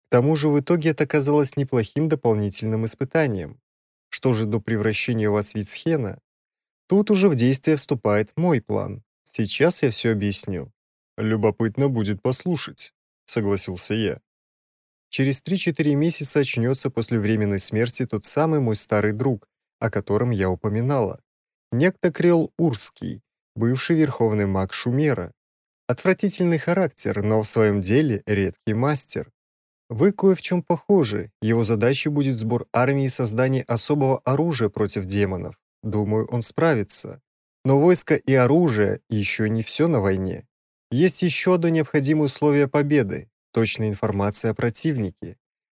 К тому же в итоге это оказалось неплохим дополнительным испытанием. Что же до превращения вас в Вицхена? Тут уже в действие вступает мой план. Сейчас я все объясню. «Любопытно будет послушать», — согласился я. Через 3-4 месяца очнется после временной смерти тот самый мой старый друг, о котором я упоминала. Некто Крел Урский, бывший верховный маг Шумера. Отвратительный характер, но в своем деле редкий мастер. Вы кое в чем похожи, его задачей будет сбор армии и создание особого оружия против демонов. Думаю, он справится. Но войско и оружие еще не все на войне. Есть еще одно необходимое условие победы – точная информация о противнике.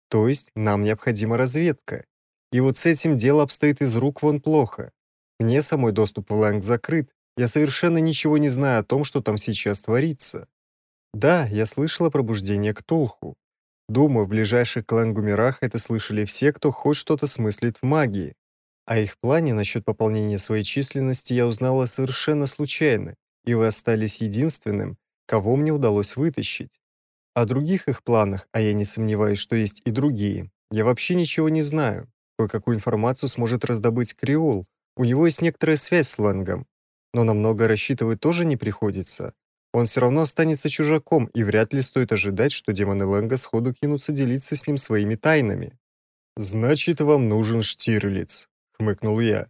То есть нам необходима разведка. И вот с этим дело обстоит из рук вон плохо. Мне самой доступ в Ланг закрыт. Я совершенно ничего не знаю о том, что там сейчас творится. Да, я слышала пробуждение к Тулху. Думаю, в ближайших к Лангу мирах это слышали все, кто хоть что-то смыслит в магии. О их плане насчет пополнения своей численности я узнала совершенно случайно, и вы остались единственным, кого мне удалось вытащить. О других их планах, а я не сомневаюсь, что есть и другие, я вообще ничего не знаю. Кое-какую информацию сможет раздобыть Креол, у него есть некоторая связь с Лэнгом. Но на многое рассчитывать тоже не приходится. Он все равно останется чужаком, и вряд ли стоит ожидать, что демоны Лэнга сходу кинутся делиться с ним своими тайнами. «Значит, вам нужен Штирлиц», — хмыкнул я.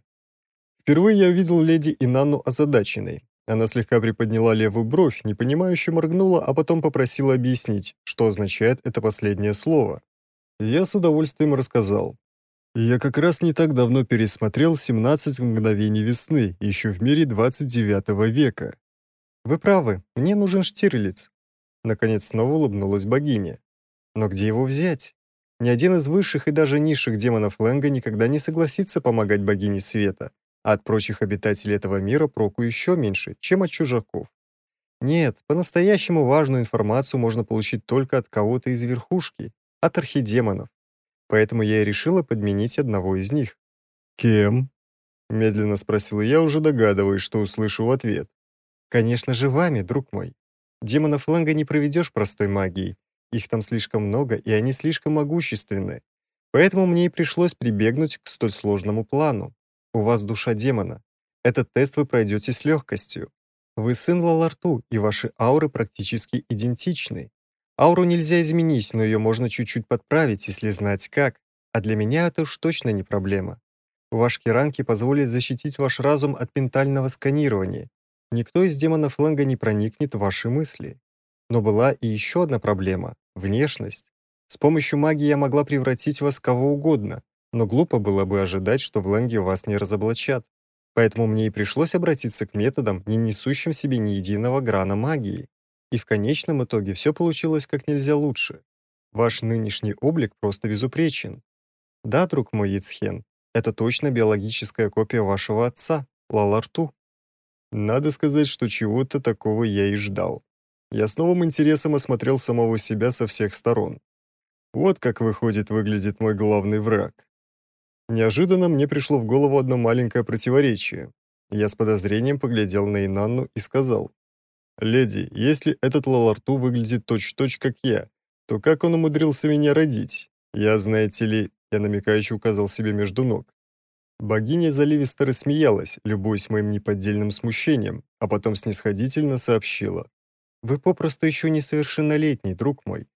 Впервые я увидел леди Инанну озадаченной. Она слегка приподняла левую бровь, непонимающе моргнула, а потом попросила объяснить, что означает это последнее слово. Я с удовольствием рассказал. Я как раз не так давно пересмотрел «17 мгновений весны», еще в мире 29 века. «Вы правы, мне нужен Штирлиц». Наконец снова улыбнулась богиня. «Но где его взять? Ни один из высших и даже низших демонов Лэнга никогда не согласится помогать богине света, от прочих обитателей этого мира проку еще меньше, чем от чужаков. Нет, по-настоящему важную информацию можно получить только от кого-то из верхушки, от архидемонов. Поэтому я и решила подменить одного из них. «Кем?» — медленно спросила я, уже догадываясь, что услышу в ответ. «Конечно же, вами, друг мой. Демонов Ланга не проведешь простой магией. Их там слишком много, и они слишком могущественны. Поэтому мне и пришлось прибегнуть к столь сложному плану. У вас душа демона. Этот тест вы пройдете с легкостью. Вы сын Лаларту, и ваши ауры практически идентичны. Ауру нельзя изменить, но ее можно чуть-чуть подправить, если знать как. А для меня это уж точно не проблема. Ваш Керанки позволит защитить ваш разум от ментального сканирования. Никто из демонов Лэнга не проникнет в ваши мысли. Но была и еще одна проблема – внешность. С помощью магии я могла превратить вас в кого угодно, но глупо было бы ожидать, что в Лэнге вас не разоблачат. Поэтому мне и пришлось обратиться к методам, не несущим себе ни единого грана магии. И в конечном итоге все получилось как нельзя лучше. Ваш нынешний облик просто безупречен. Да, друг мой Ицхен, это точно биологическая копия вашего отца, Лаларту. Надо сказать, что чего-то такого я и ждал. Я с новым интересом осмотрел самого себя со всех сторон. Вот как, выходит, выглядит мой главный враг. Неожиданно мне пришло в голову одно маленькое противоречие. Я с подозрением поглядел на Инанну и сказал, «Леди, если этот Лаларту выглядит точь-в-точь, -точь, как я, то как он умудрился меня родить? Я, знаете ли...» Я намекающе указал себе между ног. Богиня заливисто рассмеялась, любуясь моим неподдельным смущением, а потом снисходительно сообщила. «Вы попросту еще несовершеннолетний, друг мой.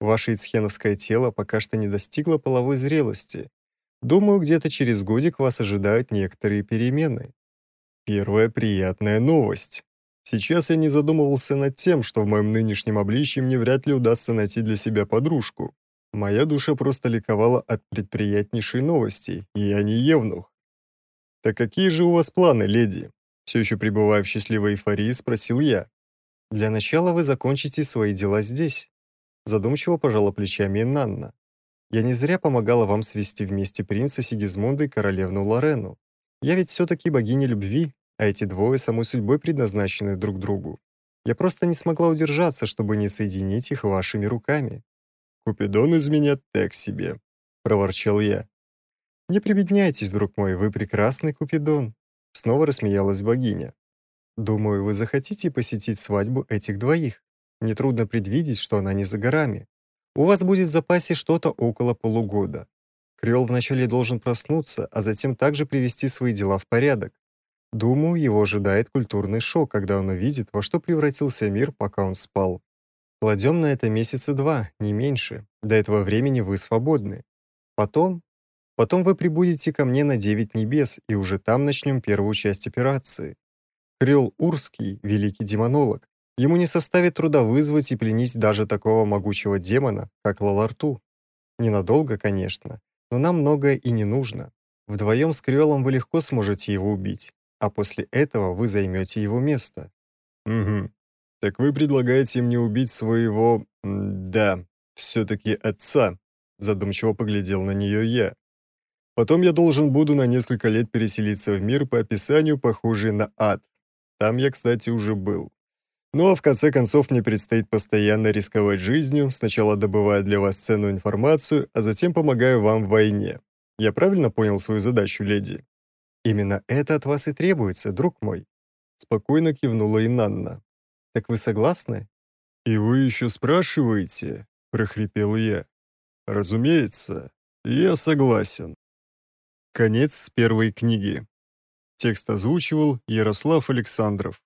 Ваше ицхеновское тело пока что не достигло половой зрелости, Думаю, где-то через годик вас ожидают некоторые перемены. Первая приятная новость. Сейчас я не задумывался над тем, что в моем нынешнем обличье мне вряд ли удастся найти для себя подружку. Моя душа просто ликовала от предприятнейшей новости, и я не евнух. «Так какие же у вас планы, леди?» Все еще пребывая в счастливой эйфории, спросил я. «Для начала вы закончите свои дела здесь», задумчиво пожала плечами Нанна. Я не зря помогала вам свести вместе принца Сигизмунда и королевну Лорену. Я ведь все-таки богиня любви, а эти двое самой судьбой предназначены друг другу. Я просто не смогла удержаться, чтобы не соединить их вашими руками». «Купидон из меня так себе», — проворчал я. «Не прибедняйтесь, друг мой, вы прекрасный Купидон», — снова рассмеялась богиня. «Думаю, вы захотите посетить свадьбу этих двоих. Нетрудно предвидеть, что она не за горами. У вас будет в запасе что-то около полугода. Крёл вначале должен проснуться, а затем также привести свои дела в порядок. Думаю, его ожидает культурный шок, когда он увидит, во что превратился мир, пока он спал. Кладем на это месяца два, не меньше. До этого времени вы свободны. Потом... Потом вы прибудете ко мне на девять небес, и уже там начнем первую часть операции. Крёл Урский — великий демонолог, Ему не составит труда вызвать и пленить даже такого могучего демона, как Лаларту. Ненадолго, конечно, но нам многое и не нужно. Вдвоем с крёлом вы легко сможете его убить, а после этого вы займете его место». «Угу. Так вы предлагаете мне убить своего... да, все-таки отца», задумчиво поглядел на нее я. «Потом я должен буду на несколько лет переселиться в мир по описанию, похожий на ад. Там я, кстати, уже был. Ну а в конце концов мне предстоит постоянно рисковать жизнью, сначала добывая для вас ценную информацию, а затем помогаю вам в войне. Я правильно понял свою задачу, леди? Именно это от вас и требуется, друг мой. Спокойно кивнула Инанна. Так вы согласны? И вы еще спрашиваете? Прохрипел я. Разумеется, я согласен. Конец первой книги. Текст озвучивал Ярослав Александров.